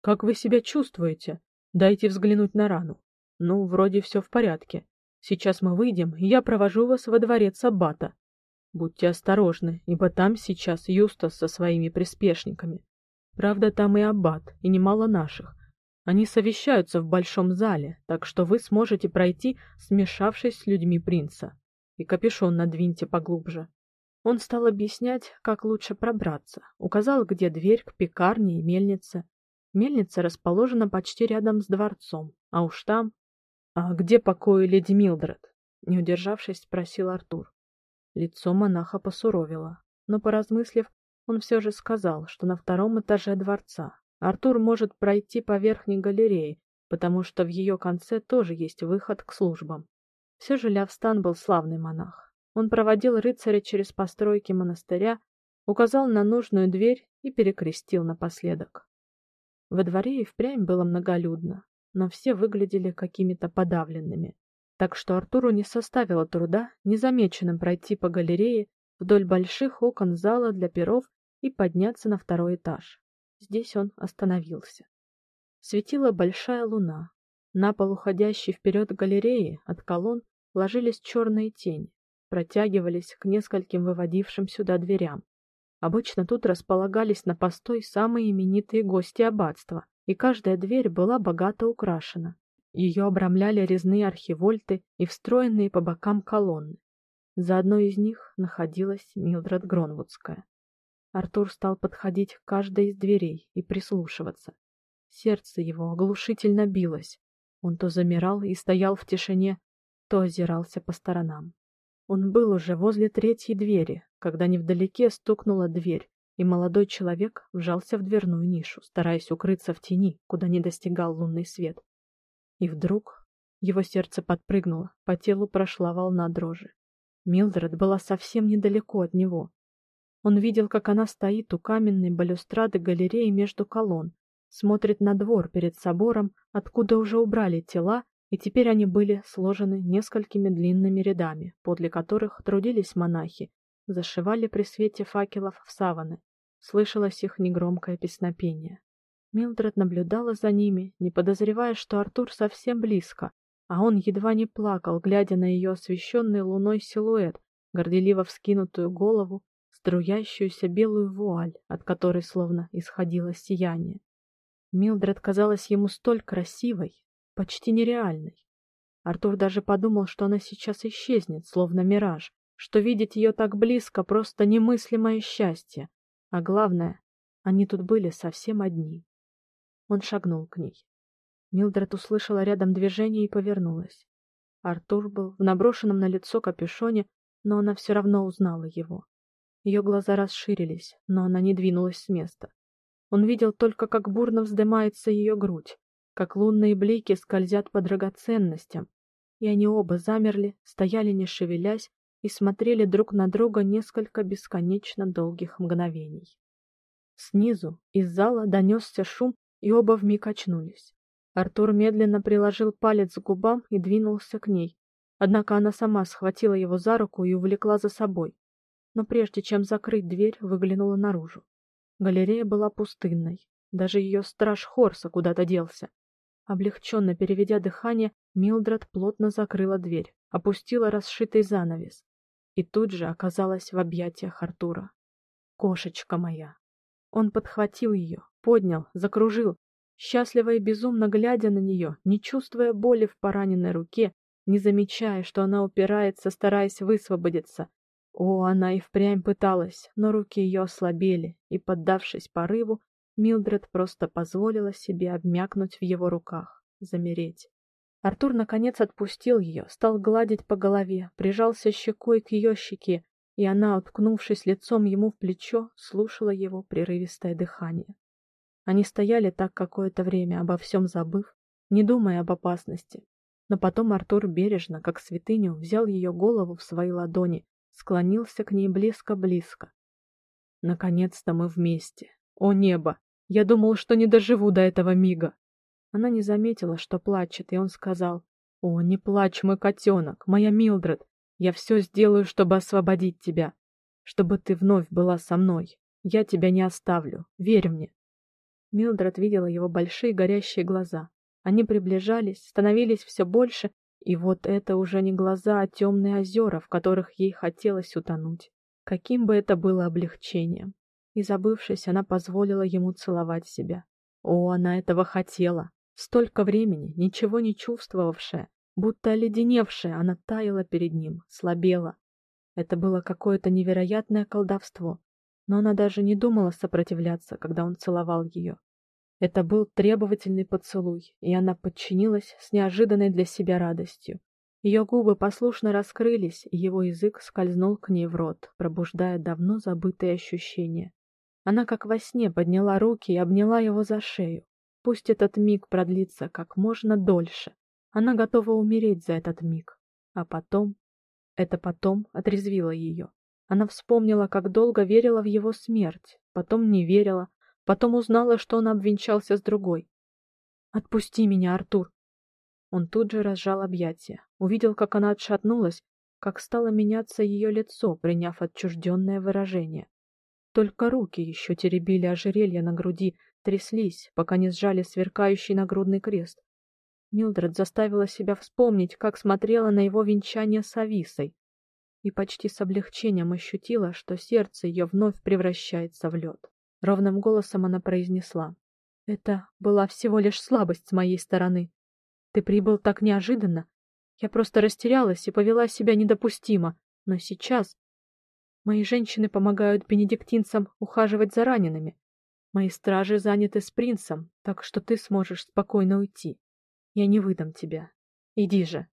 [SPEAKER 1] Как вы себя чувствуете? Дайте взглянуть на рану. Ну, вроде все в порядке. Сейчас мы выйдем, и я провожу вас во дворец аббата. Будьте осторожны, ибо там сейчас Юстас со своими приспешниками. Правда, там и аббат, и немало наших. Они совещаются в большом зале, так что вы сможете пройти, смешавшись с людьми принца. И капюшон надвиньте поглубже. Он стал объяснять, как лучше пробраться, указал, где дверь к пекарне и мельнице. Мельница расположена почти рядом с дворцом, а уж там... А где покои леди Милдред? Не удержавшись, спросил Артур. Лицо монаха посуровило, но поразмыслив, он все же сказал, что на втором этаже дворца. Артур может пройти по верхней галерее, потому что в ее конце тоже есть выход к службам. Все же Лявстан был славный монах. Он проводил рыцаря через постройки монастыря, указал на нужную дверь и перекрестил напоследок. Во дворе и впрямь было многолюдно, но все выглядели какими-то подавленными, так что Артуру не составило труда незамеченным пройти по галерее вдоль больших окон зала для перов и подняться на второй этаж. Здесь он остановился. Светила большая луна. На пол уходящей вперед галереи от колонн ложились черные тени, протягивались к нескольким выводившим сюда дверям. Обычно тут располагались на постой самые именитые гости аббатства, и каждая дверь была богато украшена. Ее обрамляли резные архивольты и встроенные по бокам колонны. За одной из них находилась Милдред Гронвудская. Артур стал подходить к каждой из дверей и прислушиваться. Сердце его оглушительно билось. Он то замирал и стоял в тишине, то озирался по сторонам. Он был уже возле третьей двери, когда невдалеке стукнула дверь, и молодой человек вжался в дверную нишу, стараясь укрыться в тени, куда не достигал лунный свет. И вдруг его сердце подпрыгнуло, по телу прошла волна дрожи. Милдред была совсем недалеко от него. Он видел, как она стоит у каменной балюстрады галереи между колонн, смотрит на двор перед собором, откуда уже убрали тела и теперь они были сложены несколькими длинными рядами, подле которых трудились монахи, зашивали при свете факелов в саваны. Слышалось их негромкое песнопение. Милдред наблюдала за ними, не подозревая, что Артур совсем близко, а он едва не плакал, глядя на ее освещенный луной силуэт, горделиво вскинутую голову, струящуюся белую вуаль, от которой словно исходило сияние. Милдред казалась ему столь красивой, почти нереальной. Артур даже подумал, что она сейчас исчезнет, словно мираж, что видеть ее так близко просто немыслимое счастье. А главное, они тут были совсем одни. Он шагнул к ней. Милдред услышала рядом движение и повернулась. Артур был в наброшенном на лицо капюшоне, но она все равно узнала его. Ее глаза расширились, но она не двинулась с места. Он видел только, как бурно вздымается ее грудь, как лунные блики скользят по драгоценностям, и они оба замерли, стояли не шевелясь и смотрели друг на друга несколько бесконечно долгих мгновений. Снизу из зала донесся шум, и оба вмиг очнулись. Артур медленно приложил палец к губам и двинулся к ней. Однако она сама схватила его за руку и увлекла за собой. Но прежде чем закрыть дверь, выглянула наружу. Галерея была пустынной. Даже ее страж Хорса куда-то делся. Облегченно переведя дыхание, Милдред плотно закрыла дверь, опустила расшитый занавес и тут же оказалась в объятиях Артура. Кошечка моя. Он подхватил ее, поднял, закружил, счастливо и безумно глядя на нее, не чувствуя боли в пораненной руке, не замечая, что она упирается, стараясь высвободиться. О, она и впрямь пыталась, но руки ее ослабели, и, поддавшись порыву, Милдред просто позволила себе обмякнуть в его руках, замереть. Артур наконец отпустил ее, стал гладить по голове, прижался щекой к ее щеке, и она, уткнувшись лицом ему в плечо, слушала его прерывистое дыхание. Они стояли так какое-то время, обо всем забыв, не думая об опасности. Но потом Артур бережно, как святыню, взял ее голову в свои ладони, склонился к ней близко-близко. Наконец-то мы вместе. О небо! Я думал, что не доживу до этого мига. Она не заметила, что плачет, и он сказал: "О, не плачь, мой котенок, моя Милдред. Я все сделаю, чтобы освободить тебя, чтобы ты вновь была со мной. Я тебя не оставлю. Верь мне". Милдред видела его большие горящие глаза. Они приближались, становились все больше, и вот это уже не глаза, а темные озера, в которых ей хотелось утонуть. Каким бы это было облегчением и, забывшись, она позволила ему целовать себя. О, она этого хотела. Столько времени, ничего не чувствовавшая, будто оледеневшая, она таяла перед ним, слабела. Это было какое-то невероятное колдовство, но она даже не думала сопротивляться, когда он целовал ее. Это был требовательный поцелуй, и она подчинилась с неожиданной для себя радостью. Ее губы послушно раскрылись, и его язык скользнул к ней в рот, пробуждая давно забытые ощущения. Она как во сне подняла руки и обняла его за шею. Пусть этот миг продлится как можно дольше. Она готова умереть за этот миг. А потом... Это потом отрезвило ее. Она вспомнила, как долго верила в его смерть, потом не верила, потом узнала, что он обвенчался с другой. «Отпусти меня, Артур!» Он тут же разжал объятия, увидел, как она отшатнулась, как стало меняться ее лицо, приняв отчужденное выражение. Только руки еще теребили ожерелье на груди, тряслись, пока не сжали сверкающий нагрудный крест. Милдред заставила себя вспомнить, как смотрела на его венчание с Ависой, и почти с облегчением ощутила, что сердце ее вновь превращается в лед. Ровным голосом она произнесла: "Это была всего лишь слабость с моей стороны. Ты прибыл так неожиданно. Я просто растерялась и повела себя недопустимо, но сейчас Мои женщины помогают бенедиктинцам ухаживать за ранеными. Мои стражи заняты с принцем, так что ты сможешь спокойно уйти. Я не выдам тебя. Иди же.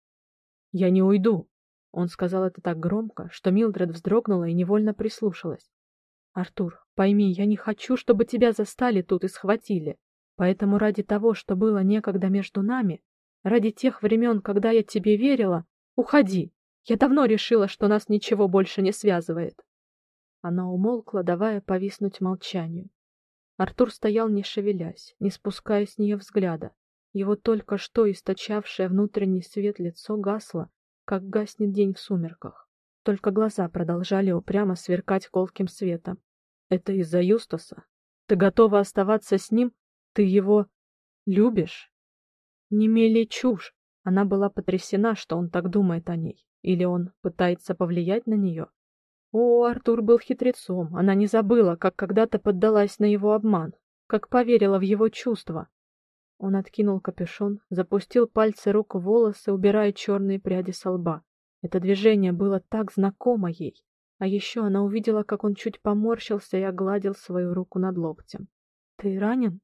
[SPEAKER 1] Я не уйду. Он сказал это так громко, что Милдред вздрогнула и невольно прислушалась. Артур, пойми, я не хочу, чтобы тебя застали тут и схватили. Поэтому ради того, что было некогда между нами, ради тех времен, когда я тебе верила, уходи. Я давно решила, что нас ничего больше не связывает. Она умолкла, давая повиснуть молчанию. Артур стоял не шевелясь, не спуская с нее взгляда. Его только что источавшее внутренний свет лицо гасло, как гаснет день в сумерках. Только глаза продолжали упрямо сверкать колким светом. Это из-за Юстаса? Ты готова оставаться с ним? Ты его любишь? Не мели чушь. Она была потрясена, что он так думает о ней. Или он пытается повлиять на нее? О, Артур был хитрецом. Она не забыла, как когда-то поддалась на его обман, как поверила в его чувства. Он откинул капюшон, запустил пальцы рук в волосы, убирая черные пряди с лба. Это движение было так знакомо ей. А еще она увидела, как он чуть поморщился и огладил свою руку над локтем. Ты ранен?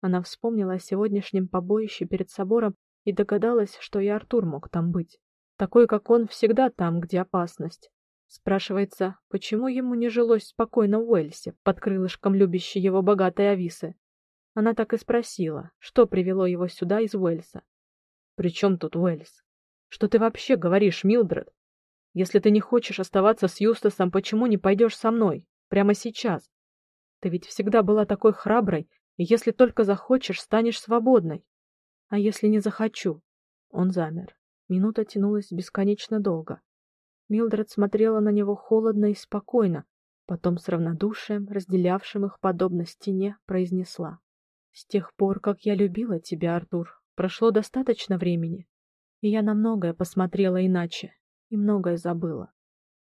[SPEAKER 1] Она вспомнила о сегодняшнем побоище перед собором и догадалась, что и Артур мог там быть. Такой, как он, всегда там, где опасность. Спрашивается, почему ему не жилось спокойно в Уэльсе, под крылышком любящей его богатой Ависы? Она так и спросила, что привело его сюда из Уэльса. «При чем тут Уэльс? Что ты вообще говоришь, Милдред? Если ты не хочешь оставаться с Юстасом, почему не пойдешь со мной? Прямо сейчас? Ты ведь всегда была такой храброй, и если только захочешь, станешь свободной. А если не захочу?» Он замер. Минута тянулась бесконечно долго. Милдред смотрела на него холодно и спокойно, потом с равнодушием, разделявшим их подобно стене, произнесла: "С тех пор, как я любила тебя, Артур, прошло достаточно времени, и я на многое посмотрела иначе и многое забыла.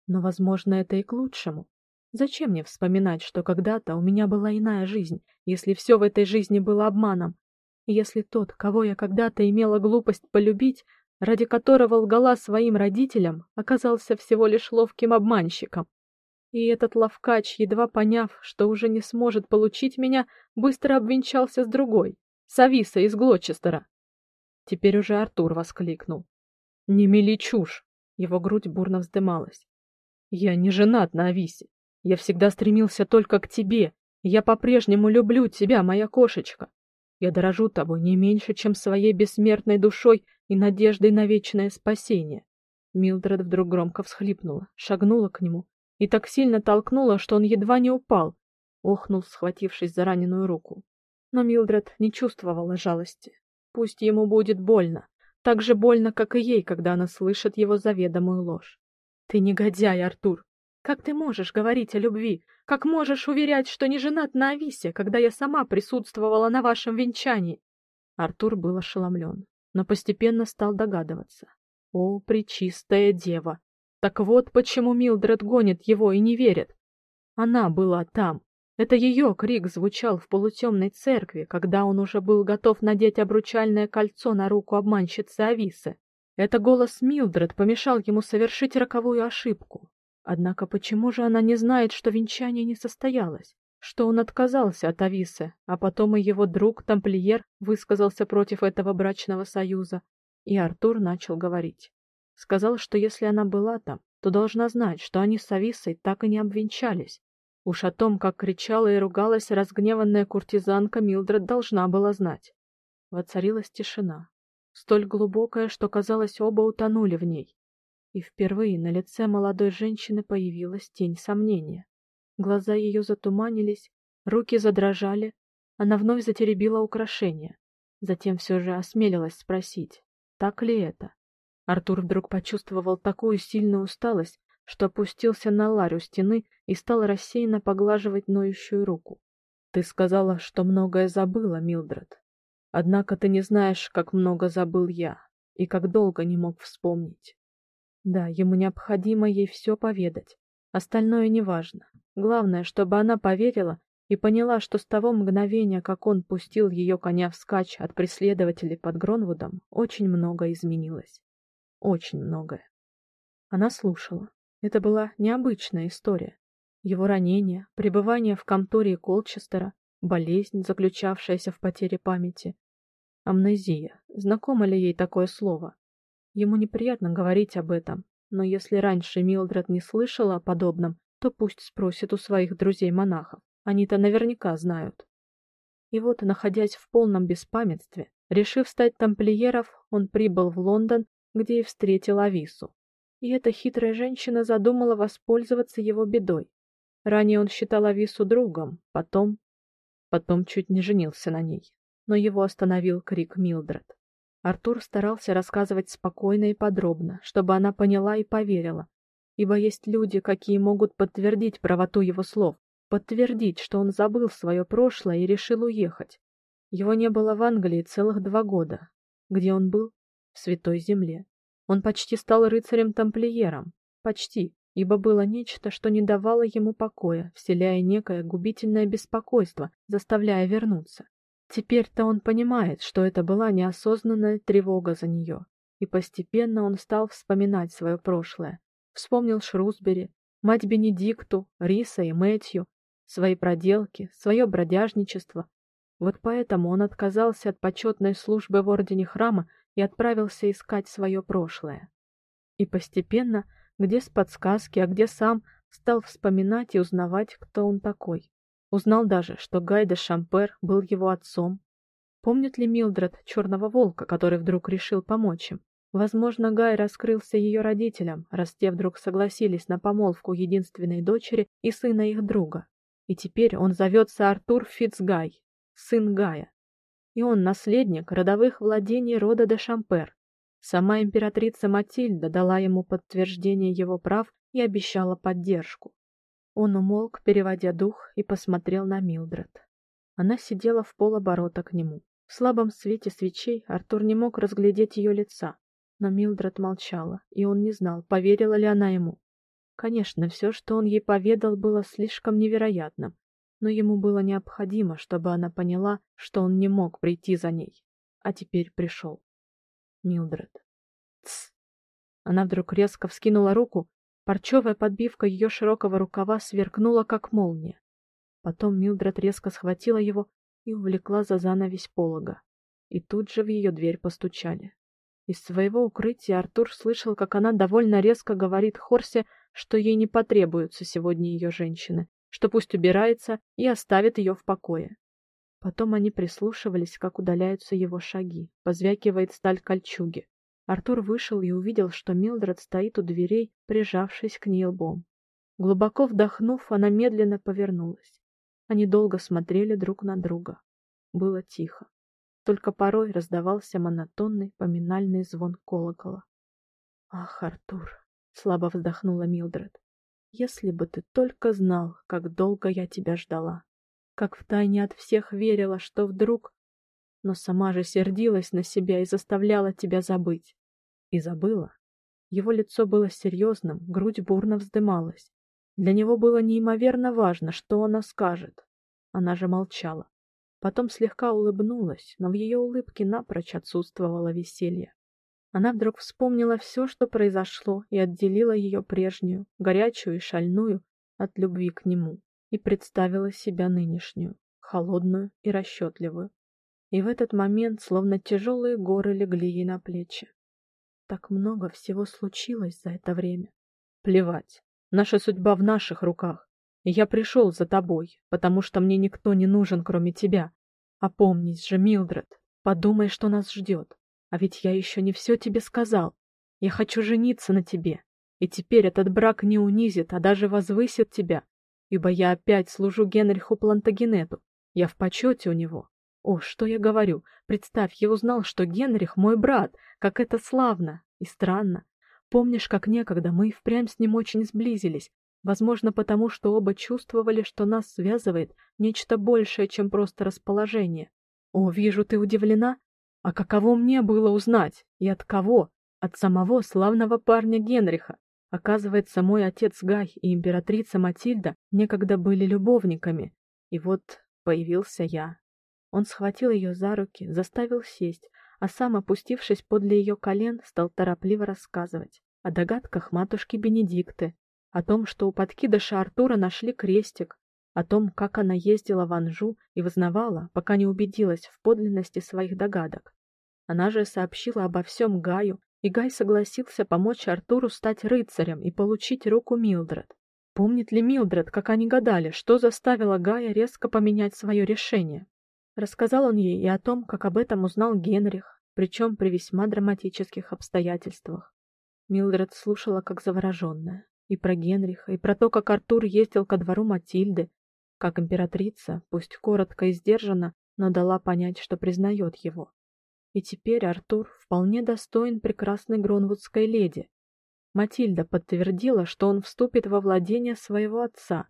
[SPEAKER 1] Но, возможно, это и к лучшему. Зачем мне вспоминать, что когда-то у меня была иная жизнь, если все в этой жизни было обманом? Если тот, кого я когда-то имела глупость полюбить, ради которого лгала своим родителям, оказался всего лишь ловким обманщиком. И этот ловкач, едва поняв, что уже не сможет получить меня, быстро обвенчался с другой, с Ависой из Глочестера. Теперь уже Артур воскликнул: "Не мели чушь!" Его грудь бурно вздымалась. "Я не женат на Ависе. Я всегда стремился только к тебе. Я по-прежнему люблю тебя, моя кошечка. Я дорожу тобой не меньше, чем своей бессмертной душой и надеждой на вечное спасение. Милдред вдруг громко всхлипнула, шагнула к нему и так сильно толкнула, что он едва не упал, охнул, схватившись за раненую руку. Но Милдред не чувствовала жалости. Пусть ему будет больно, так же больно, как и ей, когда она слышит его заведомую ложь. Ты негодяй, Артур. Как ты можешь говорить о любви? Как можешь уверять, что не женат на Ависе, когда я сама присутствовала на вашем венчании? Артур был ошеломлен, но постепенно стал догадываться. О, пречистая дева! Так вот почему Милдред гонит его и не верит. Она была там. Это ее крик звучал в полутемной церкви, когда он уже был готов надеть обручальное кольцо на руку обманщицы Ависы. Это голос Милдред помешал ему совершить роковую ошибку. Однако почему же она не знает, что венчание не состоялось? Что он отказался от Ависы, а потом и его друг тамплиер высказался против этого брачного союза, и Артур начал говорить. Сказал, что если она была там, то должна знать, что они с Ависой так и не обвенчались. Уж о том, как кричала и ругалась разгневанная куртизанка, Милдред должна была знать. Воцарилась тишина, столь глубокая, что казалось, оба утонули в ней. И впервые на лице молодой женщины появилась тень сомнения. Глаза ее затуманились, руки задрожали, она вновь затеребила украшения. Затем все же осмелилась спросить, так ли это? Артур вдруг почувствовал такую сильную усталость, что опустился на ларь у стены и стал рассеянно поглаживать ноющую руку. Ты сказала, что многое забыла, Милдред. Однако ты не знаешь, как много забыл я и как долго не мог вспомнить. Да, ему необходимо ей все поведать. Остальное неважно. Главное, чтобы она поверила и поняла, что с того мгновения, как он пустил ее коня вскачь от преследователей под Гронвудом, очень многое изменилось. Очень многое. Она слушала. Это была необычная история. Его ранение, пребывание в конторе Колчестера, болезнь, заключавшаяся в потере памяти. Амнезия. Знакомо ли ей такое слово? Ему неприятно говорить об этом, Но если раньше Милдред не слышала о подобном, то пусть спросит у своих друзей-монахов. Они-то наверняка знают. И вот, находясь в полном беспамятстве, решив стать тамплиеров, он прибыл в Лондон, где и встретил Авису. И эта хитрая женщина задумала воспользоваться его бедой. Ранее он считал Авису другом, потом... Потом чуть не женился на ней. Но его остановил крик Милдред. Артур старался рассказывать спокойно и подробно, чтобы она поняла и поверила. Ибо есть люди, какие могут подтвердить правоту его слов, подтвердить, что он забыл свое прошлое и решил уехать. Его не было в Англии целых два года. Где он был? В Святой Земле. Он почти стал рыцарем-тамплиером. Почти, ибо было нечто, что не давало ему покоя, вселяя некое губительное беспокойство, заставляя вернуться. Теперь-то он понимает, что это была неосознанная тревога за нее, и постепенно он стал вспоминать свое прошлое. Вспомнил Шрусбери, мать Бенедикту, Риса и Мэтью, свои проделки, свое бродяжничество. Вот поэтому он отказался от почетной службы в ордене храма и отправился искать свое прошлое. И постепенно, где с подсказки, а где сам, стал вспоминать и узнавать, кто он такой. Узнал даже, что Гай де Шампер был его отцом. Помнит ли Милдред черного волка, который вдруг решил помочь им? Возможно, Гай раскрылся ее родителям, раз те вдруг согласились на помолвку единственной дочери и сына их друга. И теперь он зовется Артур Фицгай, сын Гая. И он наследник родовых владений рода де Шампер. Сама императрица Матильда дала ему подтверждение его прав и обещала поддержку. Он умолк, переводя дух, и посмотрел на Милдред. Она сидела в полоборота к нему. В слабом свете свечей Артур не мог разглядеть ее лица, но Милдред молчала, и он не знал, поверила ли она ему. Конечно, все, что он ей поведал, было слишком невероятным, но ему было необходимо, чтобы она поняла, что он не мог прийти за ней, а теперь пришел. Милдред. Тс. Она вдруг резко вскинула руку, Парчевая подбивка ее широкого рукава сверкнула как молния. Потом Милдред резко схватила его и увлекла за занавесь полога. И тут же в ее дверь постучали. Из своего укрытия Артур слышал, как она довольно резко говорит Хорсе, что ей не потребуются сегодня ее женщины, что пусть убирается и оставит ее в покое. Потом они прислушивались, как удаляются его шаги, позвякивает сталь кольчуги. Артур вышел и увидел, что Милдред стоит у дверей, прижавшись к ней лбом. Глубоко вдохнув, она медленно повернулась. Они долго смотрели друг на друга. Было тихо. Только порой раздавался монотонный поминальный звон колокола. Ах, Артур, слабо вздохнула Милдред. Если бы ты только знал, как долго я тебя ждала, как втайне от всех верила, что вдруг, но сама же сердилась на себя и заставляла тебя забыть и забыла. Его лицо было серьезным, грудь бурно вздымалась. Для него было неимоверно важно, что она скажет. Она же молчала. Потом слегка улыбнулась, но в ее улыбке напрочь отсутствовало веселье. Она вдруг вспомнила все, что произошло, и отделила ее прежнюю, горячую и шальную, от любви к нему, и представила себя нынешнюю, холодную и расчетливую. И в этот момент словно тяжелые горы легли ей на плечи. Так много всего случилось за это время. Плевать. Наша судьба в наших руках. Я пришел за тобой, потому что мне никто не нужен, кроме тебя. Опомнись же, Милдред. Подумай, что нас ждет. А ведь я еще не все тебе сказал. Я хочу жениться на тебе. И теперь этот брак не унизит, а даже возвысит тебя, ибо я опять служу Генриху Плантагенету. Я в почете у него. О, что я говорю? Представь, я узнал, что Генрих мой брат. Как это славно и странно. Помнишь, как некогда мы и впрямь с ним очень сблизились? Возможно, потому что оба чувствовали, что нас связывает нечто большее, чем просто расположение. О, вижу, ты удивлена. А каково мне было узнать? И от кого? От самого славного парня Генриха. Оказывается, мой отец Гай и императрица Матильда некогда были любовниками. И вот появился я. Он схватил ее за руки, заставил сесть, а сам, опустившись подле ее колен, стал торопливо рассказывать о догадках матушки Бенедикты, о том, что у подкидыша Артура нашли крестик, о том, как она ездила в Анжу и вызнавала, пока не убедилась в подлинности своих догадок. Она же сообщила обо всем Гаю и Гай согласился помочь Артуру стать рыцарем и получить руку Милдред. Помнит ли Милдред, как они гадали, что заставило Гая резко поменять свое решение? Рассказал он ей и о том, как об этом узнал Генрих, причем при весьма драматических обстоятельствах. Милдред слушала как завороженная. И про Генриха, и про то, как Артур ездил ко двору Матильды, как императрица, пусть коротко и сдержанно, но дала понять, что признает его. И теперь Артур вполне достоин прекрасной гронвудской леди. Матильда подтвердила, что он вступит во владение своего отца.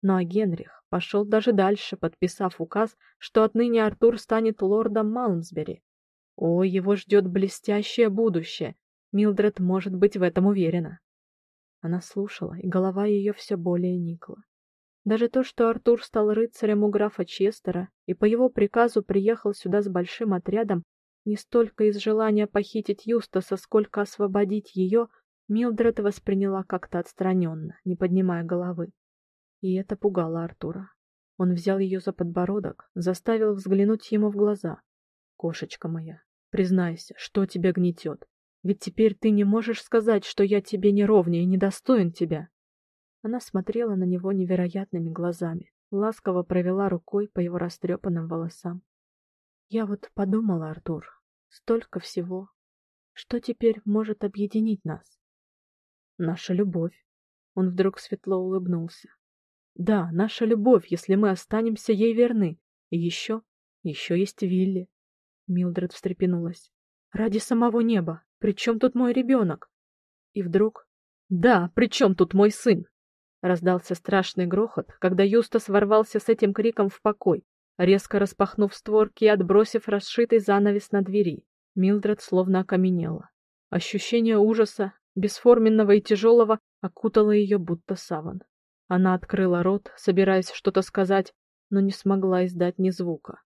[SPEAKER 1] Но а Генрих пошел даже дальше, подписав указ, что отныне Артур станет лордом Малмсбери. О, его ждет блестящее будущее. Милдред может быть в этом уверена. Она слушала, и голова ее все более никла. Даже то, что Артур стал рыцарем у графа Честера и по его приказу приехал сюда с большим отрядом, не столько из желания похитить Юстаса, сколько освободить ее, Милдред восприняла как-то отстраненно, не поднимая головы. И это пугало Артура. Он взял ее за подбородок, заставил взглянуть ему в глаза. Кошечка моя, признайся, что тебя гнетет? Ведь теперь ты не можешь сказать, что я тебе не ровнее и недостоин тебя. Она смотрела на него невероятными глазами, ласково провела рукой по его растрепанным волосам. Я вот подумала, Артур, столько всего. Что теперь может объединить нас? Наша любовь. Он вдруг светло улыбнулся. Да, наша любовь, если мы останемся ей верны. И еще, еще есть Вилли. Милдред встрепенулась. Ради самого неба, при чем тут мой ребенок? И вдруг... Да, при чем тут мой сын? Раздался страшный грохот, когда Юстас ворвался с этим криком в покой, резко распахнув створки и отбросив расшитый занавес на двери. Милдред словно окаменела. Ощущение ужаса, бесформенного и тяжелого, окутало ее будто саван. Она открыла рот, собираясь что-то сказать, но не смогла издать ни звука.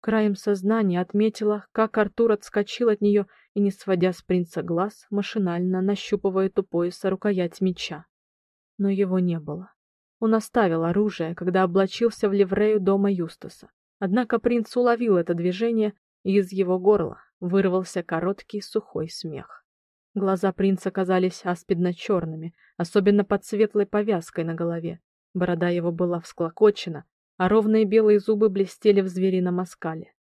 [SPEAKER 1] Краем сознания отметила, как Артур отскочил от нее и, не сводя с принца глаз, машинально нащупывает у пояса рукоять меча. Но его не было. Он оставил оружие, когда облачился в ливрею дома Юстаса. Однако принц уловил это движение, и из его горла вырвался короткий сухой смех. Глаза принца казались аспидно-черными, особенно под светлой повязкой на голове. Борода его была всклокочена, а ровные белые зубы блестели в зверином оскале.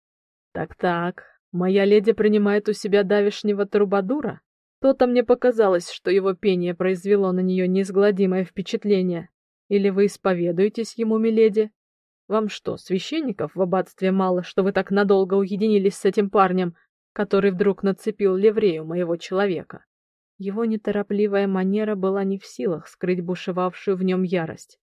[SPEAKER 1] Так-так, моя леди принимает у себя давишнего трубадура? То-то мне показалось, что его пение произвело на нее неизгладимое впечатление. Или вы исповедуетесь ему, миледи? Вам что, священников в аббатстве мало, что вы так надолго уединились с этим парнем, который вдруг нацепил ливрею моего человека? Его неторопливая манера была не в силах скрыть бушевавшую в нем ярость.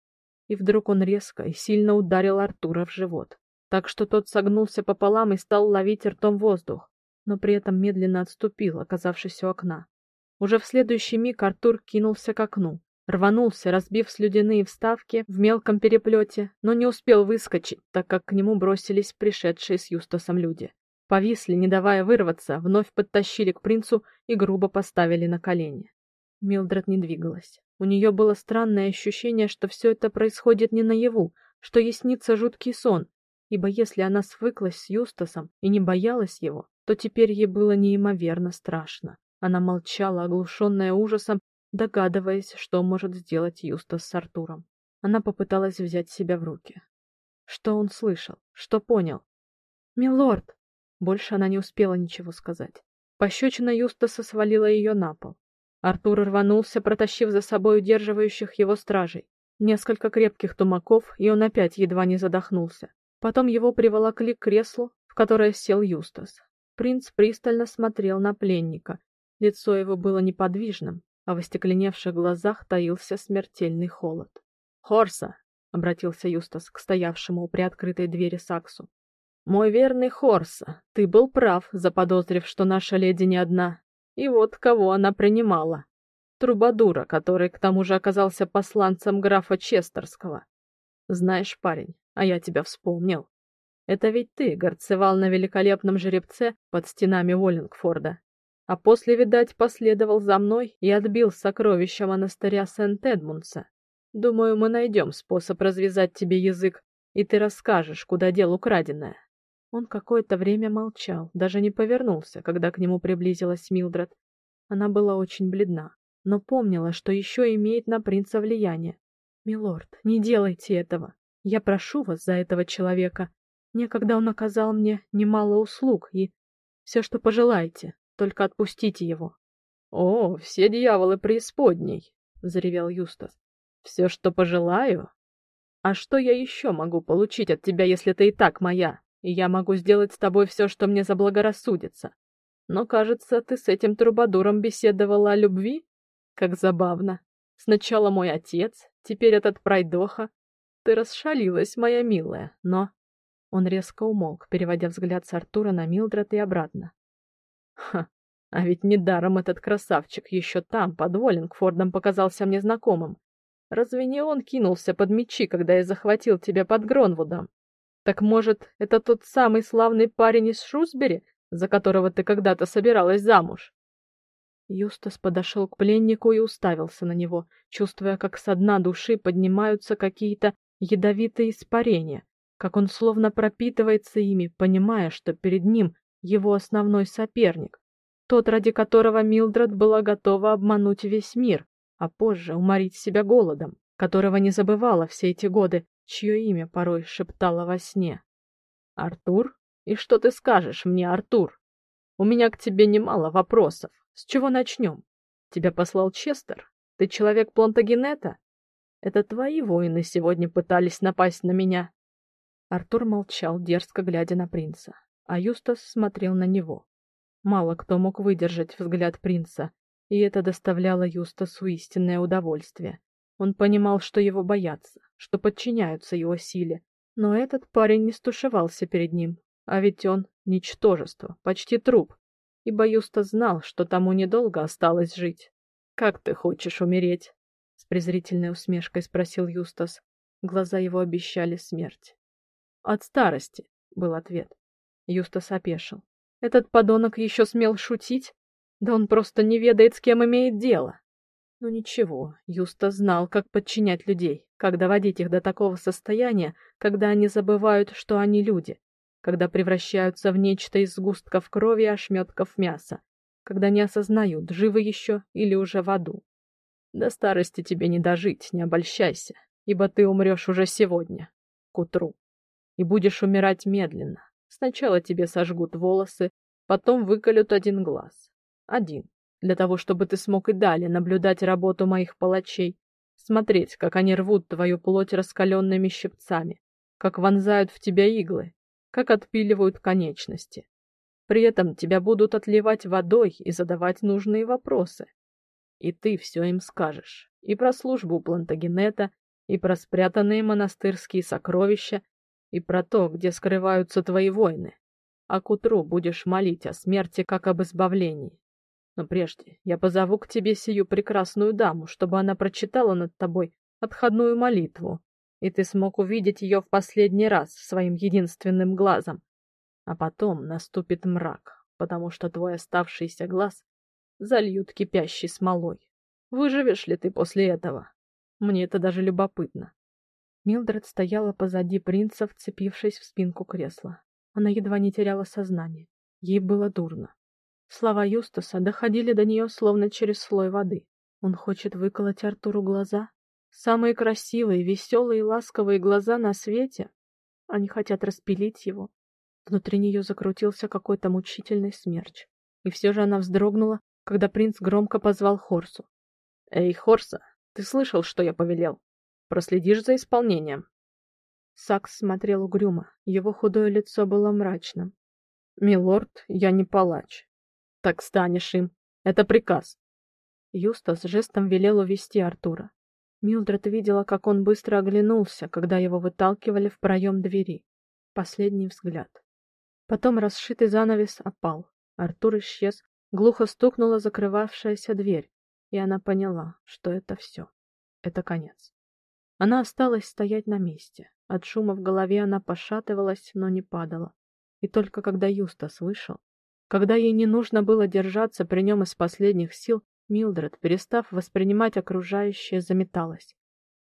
[SPEAKER 1] И вдруг он резко и сильно ударил Артура в живот, так что тот согнулся пополам и стал ловить ртом воздух, но при этом медленно отступил, оказавшись у окна. Уже в следующий миг Артур кинулся к окну, Рванулся, разбив слюдяные вставки в мелком переплете, но не успел выскочить, так как к нему бросились пришедшие с Юстасом люди. Повисли, не давая вырваться, вновь подтащили к принцу и грубо поставили на колени. Милдред не двигалась. У нее было странное ощущение, что все это происходит не наяву, что ей снится жуткий сон, ибо если она свыклась с Юстасом и не боялась его, то теперь ей было неимоверно страшно. Она молчала, оглушенная ужасом догадываясь, что может сделать Юстас с Артуром. Она попыталась взять себя в руки. Что он слышал? Что понял? «Милорд!» Больше она не успела ничего сказать. Пощечина Юстаса свалила ее на пол. Артур рванулся, протащив за собой удерживающих его стражей. Несколько крепких тумаков, и он опять едва не задохнулся. Потом его приволокли к креслу, в которое сел Юстас. Принц пристально смотрел на пленника. Лицо его было неподвижным, а в остекленевших глазах таился смертельный холод. «Хорса!» — обратился Юстас к стоявшему у приоткрытой двери Саксу. «Мой верный Хорса, ты был прав, заподозрив, что наша леди не одна. И вот кого она принимала. Трубадура, который к тому же оказался посланцем графа Честерского. Знаешь, парень, а я тебя вспомнил. Это ведь ты горцевал на великолепном жеребце под стенами Уоллингфорда а после, видать, последовал за мной и отбил сокровища монастыря Сент-Эдмундса. Думаю, мы найдем способ развязать тебе язык, и ты расскажешь, куда дел украденное. Он какое-то время молчал, даже не повернулся, когда к нему приблизилась Милдред. Она была очень бледна, но помнила, что еще имеет на принца влияние. Милорд, не делайте этого. Я прошу вас за этого человека. Некогда он оказал мне немало услуг, и все, что пожелаете, только отпустите его.
[SPEAKER 2] О, все дьяволы преисподней, заревел Юстас. Все, что пожелаю? А что я еще могу получить от тебя, если ты и так моя, и я могу сделать с тобой все, что мне заблагорассудится? Но, кажется, ты с этим трубадуром беседовала о любви? Как забавно. Сначала мой отец, теперь этот пройдоха. Ты расшалилась, моя милая, но он резко умолк, переводя взгляд с Артура на Милдред и обратно. Ха, а ведь недаром этот красавчик еще там, под Воллингфордом, показался мне знакомым. Разве не он кинулся под мечи, когда я захватил тебя под Гронвудом? Так может, это тот самый славный парень из Шрусбери, за которого ты когда-то собиралась замуж? Юстас подошел к пленнику и уставился на него, чувствуя, как со дна души поднимаются какие-то ядовитые испарения, как он словно пропитывается ими, понимая, что перед ним его основной соперник, тот, ради которого Милдред была готова обмануть весь мир, а позже уморить себя голодом, которого не забывала все эти годы, чье имя порой шептала во сне. Артур? И что ты скажешь мне, Артур? У меня к тебе немало вопросов. С чего начнем? Тебя послал Честер? Ты человек Плантагенета? Это твои воины сегодня пытались напасть на меня. Артур молчал, дерзко глядя на принца, а Юстас смотрел на него. Мало кто мог выдержать взгляд принца, и это доставляло Юстасу истинное удовольствие. Он понимал, что его боятся, что подчиняются его силе, но этот парень не стушевался перед ним, а ведь он ничтожество, почти труп. Ибо Юстас знал, что тому недолго осталось жить. Как ты хочешь умереть? с презрительной усмешкой спросил Юстас. Глаза его обещали смерть. От старости, был ответ. Юстас опешил. Этот подонок еще смел шутить? Да он просто не ведает, с кем имеет дело. Ну ничего, Юстас знал, как подчинять людей, как доводить их до такого состояния, когда они забывают, что они люди, когда превращаются в нечто из сгустков крови и ошметков мяса, когда не осознают, живы еще или уже в аду. До старости тебе не дожить, не обольщайся, ибо ты умрешь уже сегодня, к утру и будешь умирать медленно. Сначала тебе сожгут волосы, потом выколют один глаз. Один. Для того, чтобы ты смог и далее наблюдать работу моих палачей, смотреть, как они рвут твою плоть раскаленными щипцами, как вонзают в тебя иглы, как отпиливают конечности. При этом тебя будут отливать водой и задавать нужные вопросы. И ты все им скажешь. И про службу Плантагенета, и про спрятанные монастырские сокровища, и про то, где скрываются твои воины. А к утру будешь молить о смерти как об избавлении. Но прежде я позову к тебе сию прекрасную даму, чтобы она прочитала над тобой отходную молитву, и ты смог увидеть ее в последний раз своим единственным глазом. А потом наступит мрак, потому что твой оставшийся глаз зальют кипящей смолой. Выживешь ли ты после этого? Мне это даже любопытно. Милдред стояла позади принца, вцепившись в спинку кресла. Она едва не теряла сознание. Ей было дурно. Слова Юстаса доходили до нее словно через слой воды. Он хочет выколоть Артуру глаза, самые красивые, веселые и ласковые глаза на свете. Они хотят распилить его. Внутри нее закрутился какой-то мучительный смерч. И все же она вздрогнула, когда принц громко позвал Хорсу. Эй, Хорса, ты слышал, что я повелел? Проследишь за исполнением. Сакс смотрел угрюмо. Его худое лицо было мрачным. Милорд, я не палач. Так станешь им. Это приказ. Юстас жестом велел увести Артура. Милдред видела, как он быстро оглянулся, когда его выталкивали в проем двери. Последний взгляд. Потом расшитый занавес опал. Артур исчез, глухо стукнула закрывавшаяся дверь, и она поняла, что это все. Это конец. Она осталась стоять на месте. От шума в голове она пошатывалась, но не падала. И только когда Юстас вышел, когда ей не нужно было держаться при нем из последних сил, Милдред, перестав воспринимать окружающее, заметалась.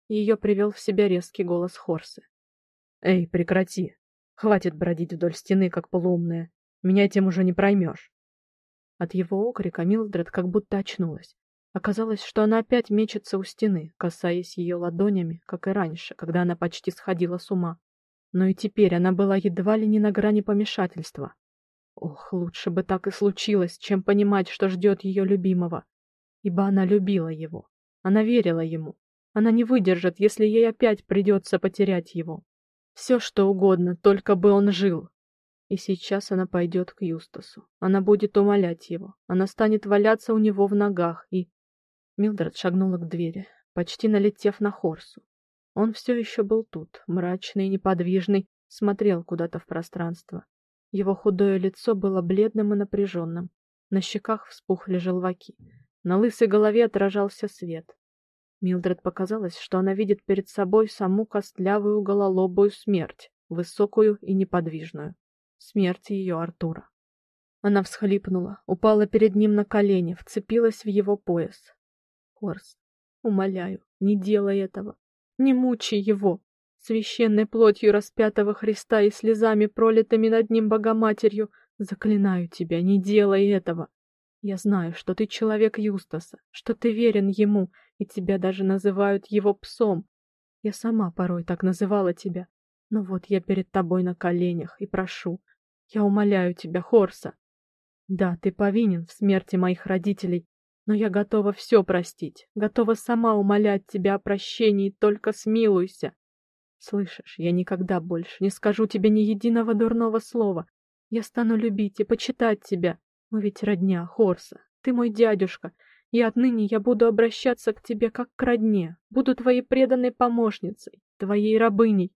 [SPEAKER 2] Ее привел в себя резкий голос Хорсы. «Эй, прекрати! Хватит бродить вдоль стены, как полуумная. Меня этим уже не проймешь!»
[SPEAKER 1] От его окрика Милдред как будто очнулась. Оказалось, что она опять мечется у стены, касаясь ее ладонями, как и раньше, когда она почти сходила с ума. Но и теперь она была едва ли не на грани помешательства. Ох, лучше бы так и случилось, чем понимать, что ждет ее любимого. Ибо она любила его. Она верила ему. Она не выдержит, если ей опять придется потерять его. Все что угодно, только бы он жил. И сейчас она пойдет к Юстасу. Она будет умолять его. Она станет валяться у него в ногах и Милдред шагнула к двери, почти налетев на Хорсу. Он все еще был тут, мрачный неподвижный, смотрел куда-то в пространство. Его худое лицо было бледным и напряженным. На щеках вспухли желваки. На лысой голове отражался свет. Милдред показалось, что она видит перед собой саму костлявую гололобую смерть, высокую и неподвижную. Смерть ее Артура. Она всхлипнула, упала перед ним на колени, вцепилась в его пояс. Хорс, умоляю, не делай этого. Не мучи его. Священной плотью распятого Христа и слезами, пролитыми над ним Богоматерью, заклинаю тебя, не делай этого. Я знаю, что ты человек Юстаса, что ты верен ему, и тебя даже называют его псом. Я сама порой так называла тебя. Но вот я перед тобой на коленях и прошу. Я умоляю тебя, Хорса. Да, ты повинен в смерти моих родителей, но я готова все простить, готова сама умолять тебя о прощении, только смилуйся. Слышишь, я никогда больше не скажу тебе ни единого дурного слова. Я стану любить и почитать тебя. Мы ведь родня, Хорса. Ты мой дядюшка, и отныне я буду обращаться к тебе как к родне, буду твоей преданной помощницей, твоей рабыней.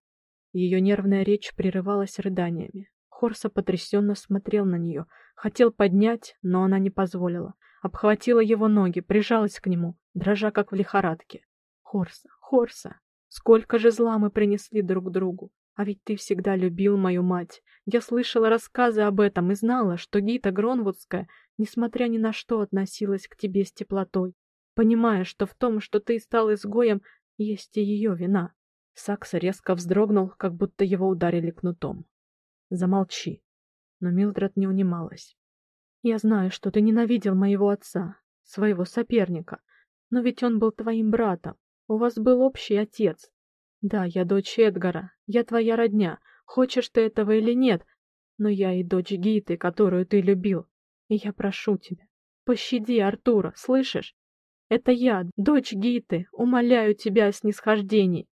[SPEAKER 1] Ее нервная речь прерывалась рыданиями. Хорса потрясенно смотрел на нее, хотел поднять, но она не позволила обхватила его ноги, прижалась к нему, дрожа как в лихорадке. Хорса, Хорса, сколько же зла мы принесли друг другу. А ведь ты всегда любил мою мать. Я слышала рассказы об этом и знала, что Гита Гронвудская, несмотря ни на что, относилась к тебе с теплотой, понимая, что в том, что ты стал изгоем, есть и ее вина. Сакса резко вздрогнул, как будто его ударили кнутом. Замолчи. Но Милдред не унималась. Я знаю, что ты ненавидел моего отца, своего соперника, но ведь он был твоим братом. У вас был общий отец. Да, я дочь Эдгара, я твоя родня, хочешь ты этого или нет, но я и дочь Гиты, которую ты любил. И я прошу тебя, пощади Артура, слышишь? Это я, дочь Гиты, умоляю тебя о снисхождении.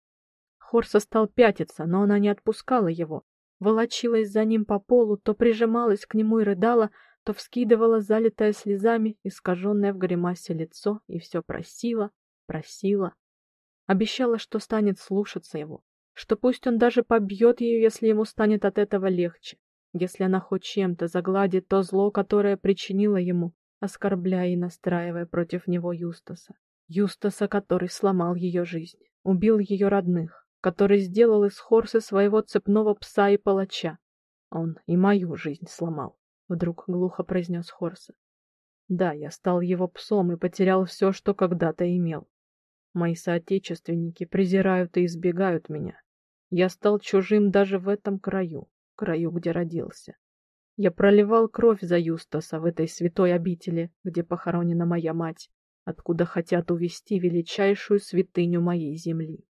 [SPEAKER 1] Хорса стал пятиться, но она не отпускала его, волочилась за ним по полу, то прижималась к нему и рыдала, то вскидывала залитое слезами, искаженное в гримасе лицо и все просила, просила. Обещала, что станет слушаться его, что пусть он даже побьет ее, если ему станет от этого легче, если она хоть чем-то загладит то зло, которое причинила ему, оскорбляя и настраивая против него Юстаса. Юстаса, который сломал ее жизнь, убил ее родных, который сделал из Хорсы своего цепного пса и палача. Он и мою жизнь сломал вдруг глухо произнес Хорса. Да, я стал его псом и потерял все, что когда-то имел. Мои соотечественники презирают и избегают меня. Я стал чужим даже в этом краю, краю, где родился. Я проливал кровь за Юстаса в этой святой обители, где похоронена моя мать, откуда хотят увести величайшую святыню моей земли.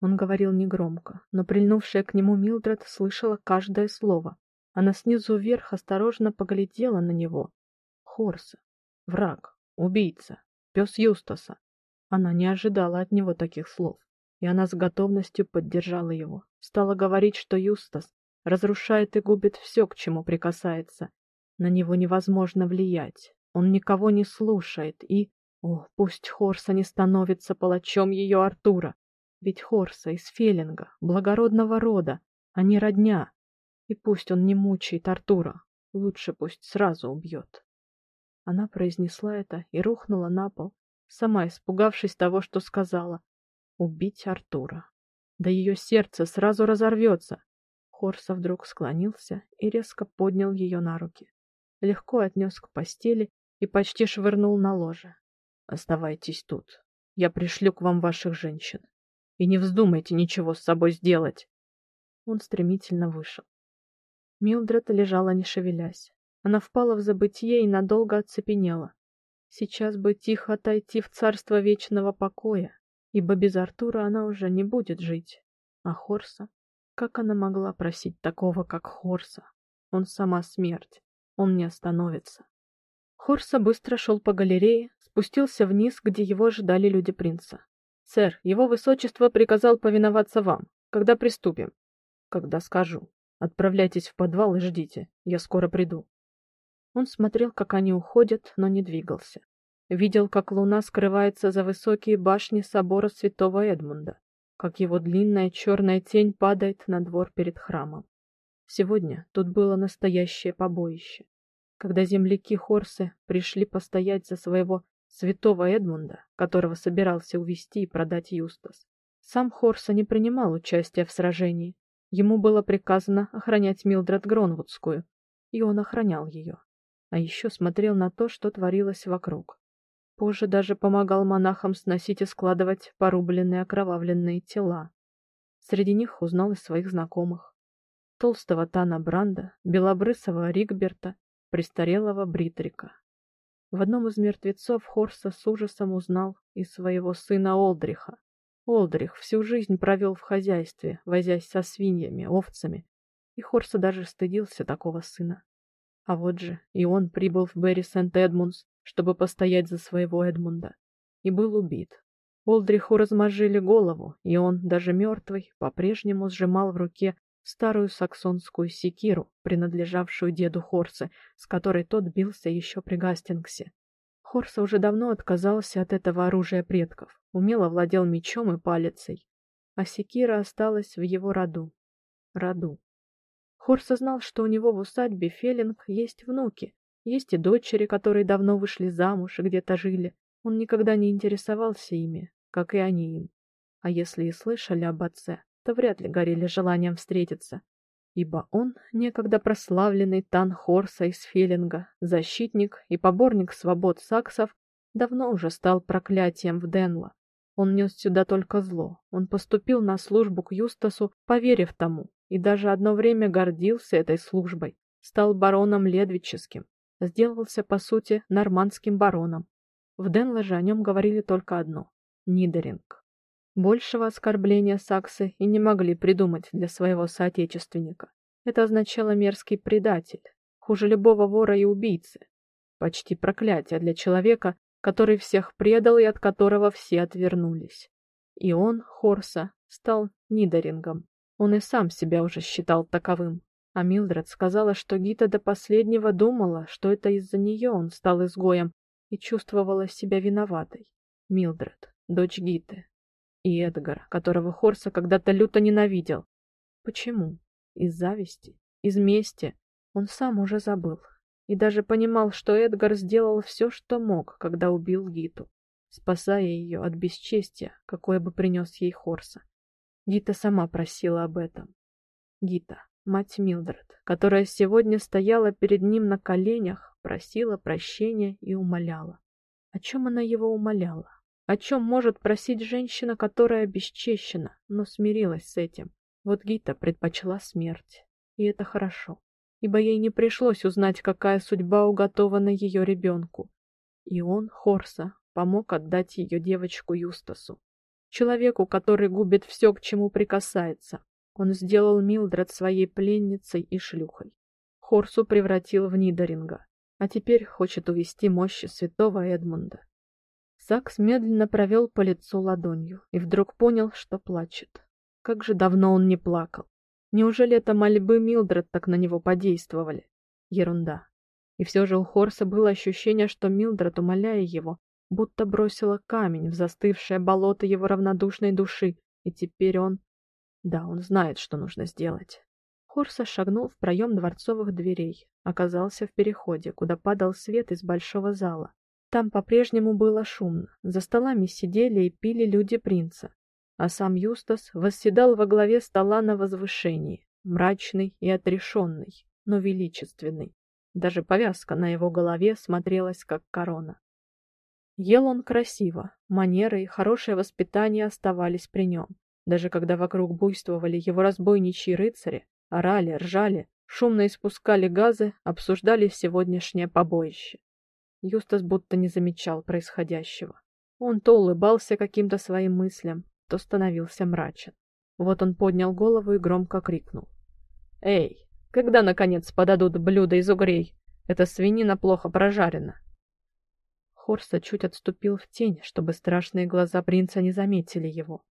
[SPEAKER 1] Он говорил негромко, но прильнувшая к нему Милдред слышала каждое слово, она снизу вверх осторожно поглядела на него. Хорса, враг, убийца, пес Юстаса. Она не ожидала от него таких слов, и она с готовностью поддержала его. Стала говорить, что Юстас разрушает и губит все, к чему прикасается. На него невозможно влиять. Он никого не слушает и о, пусть Хорса не становится палачом ее Артура, ведь Хорса из Фелинга, благородного рода, а не родня. И пусть он не мучает Артура, лучше пусть сразу убьет. Она произнесла это и рухнула на пол, сама испугавшись того, что сказала. Убить Артура. Да ее сердце сразу разорвется. Хорса вдруг склонился и резко поднял ее на руки. Легко отнес к постели и почти швырнул на ложе. Оставайтесь тут. Я пришлю к вам ваших женщин. И не вздумайте ничего с собой сделать. Он стремительно вышел. Милдред лежала не шевелясь. Она впала в забытье и надолго оцепенела. Сейчас бы тихо отойти в царство вечного покоя, ибо без Артура она уже не будет жить. А Хорса? Как она могла просить такого, как Хорса? Он сама смерть. Он не остановится. Хорса быстро шел по галерее, спустился вниз, где его ожидали люди принца. Сэр, его высочество приказал повиноваться вам. Когда приступим? Когда скажу. Отправляйтесь в подвал и ждите. Я скоро приду. Он смотрел, как они уходят, но не двигался. Видел, как луна скрывается за высокие башни собора Святого Эдмунда, как его длинная черная тень падает на двор перед храмом. Сегодня тут было настоящее побоище. Когда земляки Хорсы пришли постоять за своего святого Эдмунда, которого собирался увести и продать Юстас. Сам Хорса не принимал участия в сражении. Ему было приказано охранять Милдред Гронвудскую, и он охранял ее а еще смотрел на то, что творилось вокруг. Позже даже помогал монахам сносить и складывать порубленные окровавленные тела. Среди них узнал и своих знакомых: толстого Тана Бранда, белобрысого Ригберта, престарелого Бритрика. В одном из мертвецов Хорса с ужасом узнал и своего сына Олдриха. Олдрих всю жизнь провел в хозяйстве, возясь со свиньями, овцами, и Хорса даже стыдился такого сына. А вот же и он прибыл в Берри Сент-Эдмундс, чтобы постоять за своего Эдмунда, и был убит. Олдриху размозжили голову, и он, даже мертвый, по-прежнему сжимал в руке старую саксонскую секиру, принадлежавшую деду Хорсе, с которой тот бился еще при Гастингсе. Хорса уже давно отказался от этого оружия предков, умело владел мечом и палицей, а секира осталась в его роду. Роду. Хорс знал, что у него в усадьбе Феллинг есть внуки, есть и дочери, которые давно вышли замуж и где-то жили. Он никогда не интересовался ими, как и они им. А если и слышали об отце, то вряд ли горели желанием встретиться, ибо он, некогда прославленный Тан Хорса из Феллинга, защитник и поборник свобод саксов, давно уже стал проклятием в Денла. Он нес сюда только зло. Он поступил на службу к Юстасу, поверив тому, и даже одно время гордился этой службой, стал бароном Ледвическим, сделался по сути нормандским бароном. В Денлаже о нем говорили только одно Нидеринг. Большего оскорбления саксы и не могли придумать для своего соотечественника. Это означало мерзкий предатель, хуже любого вора и убийцы. Почти проклятие для человека, который всех предал и от которого все отвернулись. И он, Хорса, стал Нидерингом. Он и сам себя уже считал таковым. А Милдред сказала, что Гита до последнего думала, что это из-за нее он стал изгоем и чувствовала себя виноватой. Милдред, дочь Гиты. И Эдгар, которого Хорса когда-то люто ненавидел. Почему? Из зависти? Из мести? Он сам уже забыл. И даже понимал, что Эдгар сделал все, что мог, когда убил Гиту, спасая ее от бесчестия, какое бы принес ей Хорса. Гита сама просила об этом. Гита, мать Милдред, которая сегодня стояла перед ним на коленях, просила прощения и умоляла. О чем она его умоляла? О чем может просить женщина, которая бесчещена, но смирилась с этим? Вот Гита предпочла смерть, и это хорошо, ибо ей не пришлось узнать, какая судьба уготована ее ребенку. И он, Хорса, помог отдать ее девочку Юстасу человеку, который губит все, к чему прикасается. Он сделал Милдред своей пленницей и шлюхой. Хорсу превратил в Нидеринга, а теперь хочет увести мощи святого Эдмунда. Сакс медленно провел по лицу ладонью и вдруг понял, что плачет. Как же давно он не плакал. Неужели это мольбы Милдред так на него подействовали? Ерунда. И все же у Хорса было ощущение, что Милдред, умоляя его, будто бросила камень в застывшее болото его равнодушной души, и теперь он... Да, он знает, что нужно сделать. Хорса шагнул в проем дворцовых дверей, оказался в переходе, куда падал свет из большого зала. Там по-прежнему было шумно. За столами сидели и пили люди принца, а сам Юстас восседал во главе стола на возвышении, мрачный и отрешенный, но величественный. Даже повязка на его голове смотрелась как корона. Ел он красиво, манеры и хорошее воспитание оставались при нем. Даже когда вокруг буйствовали его разбойничьи рыцари, орали, ржали, шумно испускали газы, обсуждали сегодняшнее побоище. Юстас будто не замечал происходящего. Он то улыбался каким-то своим мыслям, то становился мрачен. Вот он поднял голову и громко крикнул: "Эй, когда наконец подадут блюдо из угрей? Эта свинина плохо прожарена". Хорса чуть отступил в тень, чтобы страшные глаза принца не заметили его.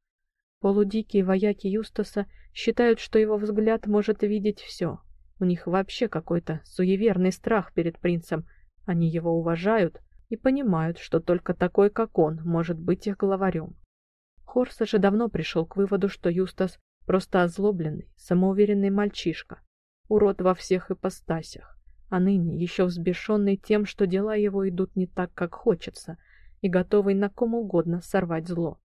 [SPEAKER 1] Полудикие вояки Юстаса считают, что его взгляд может видеть все. У них вообще какой-то суеверный страх перед принцем. Они его уважают и понимают, что только такой, как он, может быть их главарем. Хорса же давно пришел к выводу, что Юстас просто озлобленный, самоуверенный мальчишка, урод во всех ипостасях, а ныне еще взбешенный тем, что дела его идут не так, как хочется, и готовый на ком угодно сорвать зло.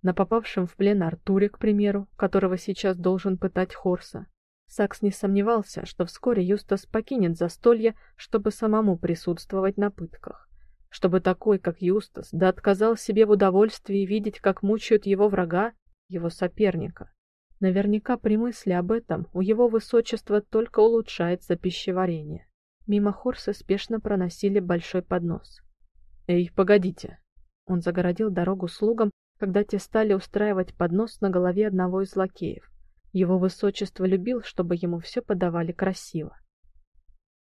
[SPEAKER 1] На попавшем в плен Артуре, к примеру, которого сейчас должен пытать Хорса, Сакс не сомневался, что вскоре Юстас покинет застолье, чтобы самому присутствовать на пытках, чтобы такой, как Юстас, да отказал себе в удовольствии видеть, как мучают его врага, его соперника. Наверняка при мысли об этом у его высочества только улучшается пищеварение. Мимо Хорса спешно проносили большой поднос. "Эй, погодите". Он загородил дорогу слугам, когда те стали устраивать поднос на голове одного из лакеев. Его высочество любил, чтобы ему все подавали красиво.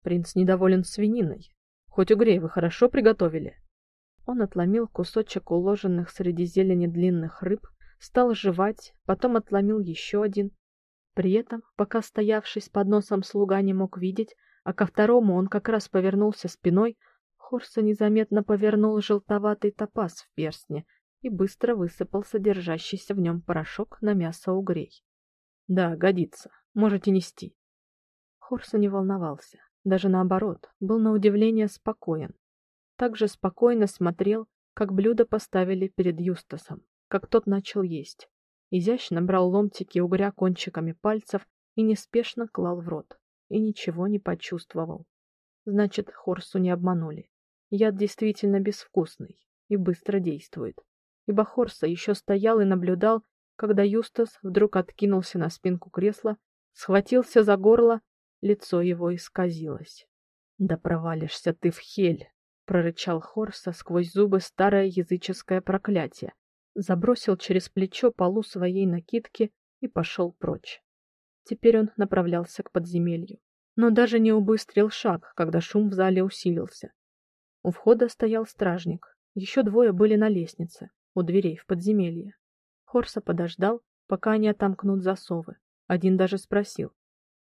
[SPEAKER 1] Принц недоволен свининой. Хоть угрей вы хорошо приготовили. Он отломил кусочек уложенных среди зелени длинных рыб, стал жевать, потом отломил еще один. При этом, пока стоявший с подносом слуга не мог видеть, а ко второму он как раз повернулся спиной, Хорса незаметно повернул желтоватый топаз в перстне и быстро высыпал содержащийся в нем порошок на мясо угрей. Да, годится. Можете нести. Хорса не волновался, даже наоборот, был на удивление спокоен. Также спокойно смотрел, как блюдо поставили перед Юстасом, как тот начал есть. Изящно брал ломтики угря кончиками пальцев и неспешно клал в рот и ничего не почувствовал. Значит, Хорсу не обманули. Яд действительно безвкусный и быстро действует. Ибо Хорса еще стоял и наблюдал, когда Юстас вдруг откинулся на спинку кресла, схватился за горло, лицо его исказилось. "Да провалишься ты в хель", прорычал Хорса сквозь зубы старое языческое проклятие, забросил через плечо полу своей накидки и пошел прочь. Теперь он направлялся к подземелью, но даже не убыстрил шаг, когда шум в зале усилился. У входа стоял стражник. Еще двое были на лестнице, у дверей в подземелье. Хорса подождал, пока они отомкнут засовы. Один даже спросил: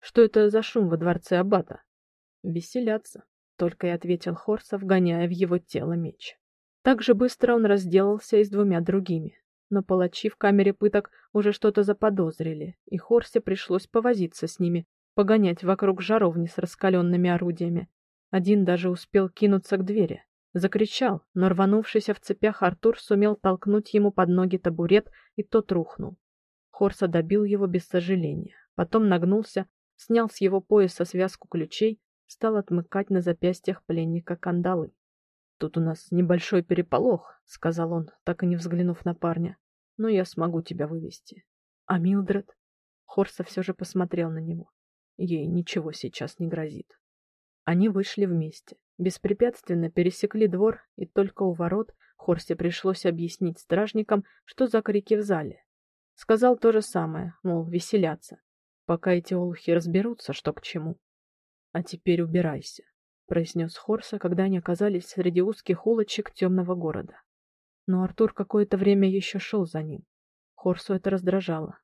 [SPEAKER 1] "Что это за шум во дворце аббата?" "Веселятся", только и ответил Хорса, вгоняя в его тело меч. Так же быстро он разделался и с двумя другими но палачи в камере пыток уже что-то заподозрили, и Хорсе пришлось повозиться с ними, погонять вокруг жаровни с раскаленными орудиями. Один даже успел кинуться к двери, закричал, но рванувшийся в цепях Артур сумел толкнуть ему под ноги табурет, и тот рухнул. Хорса добил его без сожаления, потом нагнулся, снял с его пояса связку ключей, стал отмыкать на запястьях пленника кандалы. Тут у нас небольшой переполох, сказал он, так и не взглянув на парня но я смогу тебя вывести. А Милдред? Хорса все же посмотрел на него. Ей ничего сейчас не грозит. Они вышли вместе, беспрепятственно пересекли двор, и только у ворот Хорсе пришлось объяснить стражникам, что за крики в зале. Сказал то же самое, мол, веселятся, пока эти олухи разберутся, что к чему. А теперь убирайся, произнес Хорса, когда они оказались среди узких улочек темного города. Но Артур какое-то время еще шел за ним. Хорсу это раздражало.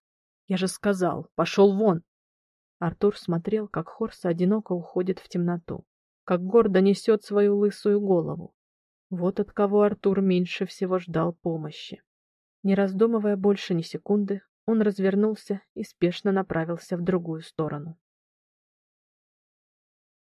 [SPEAKER 1] Я же сказал, пошел вон. Артур смотрел, как Хорса одиноко уходит в темноту, как гордо несет свою лысую голову. Вот от кого Артур меньше всего ждал помощи. Не раздумывая больше ни секунды, он развернулся и спешно направился в другую сторону.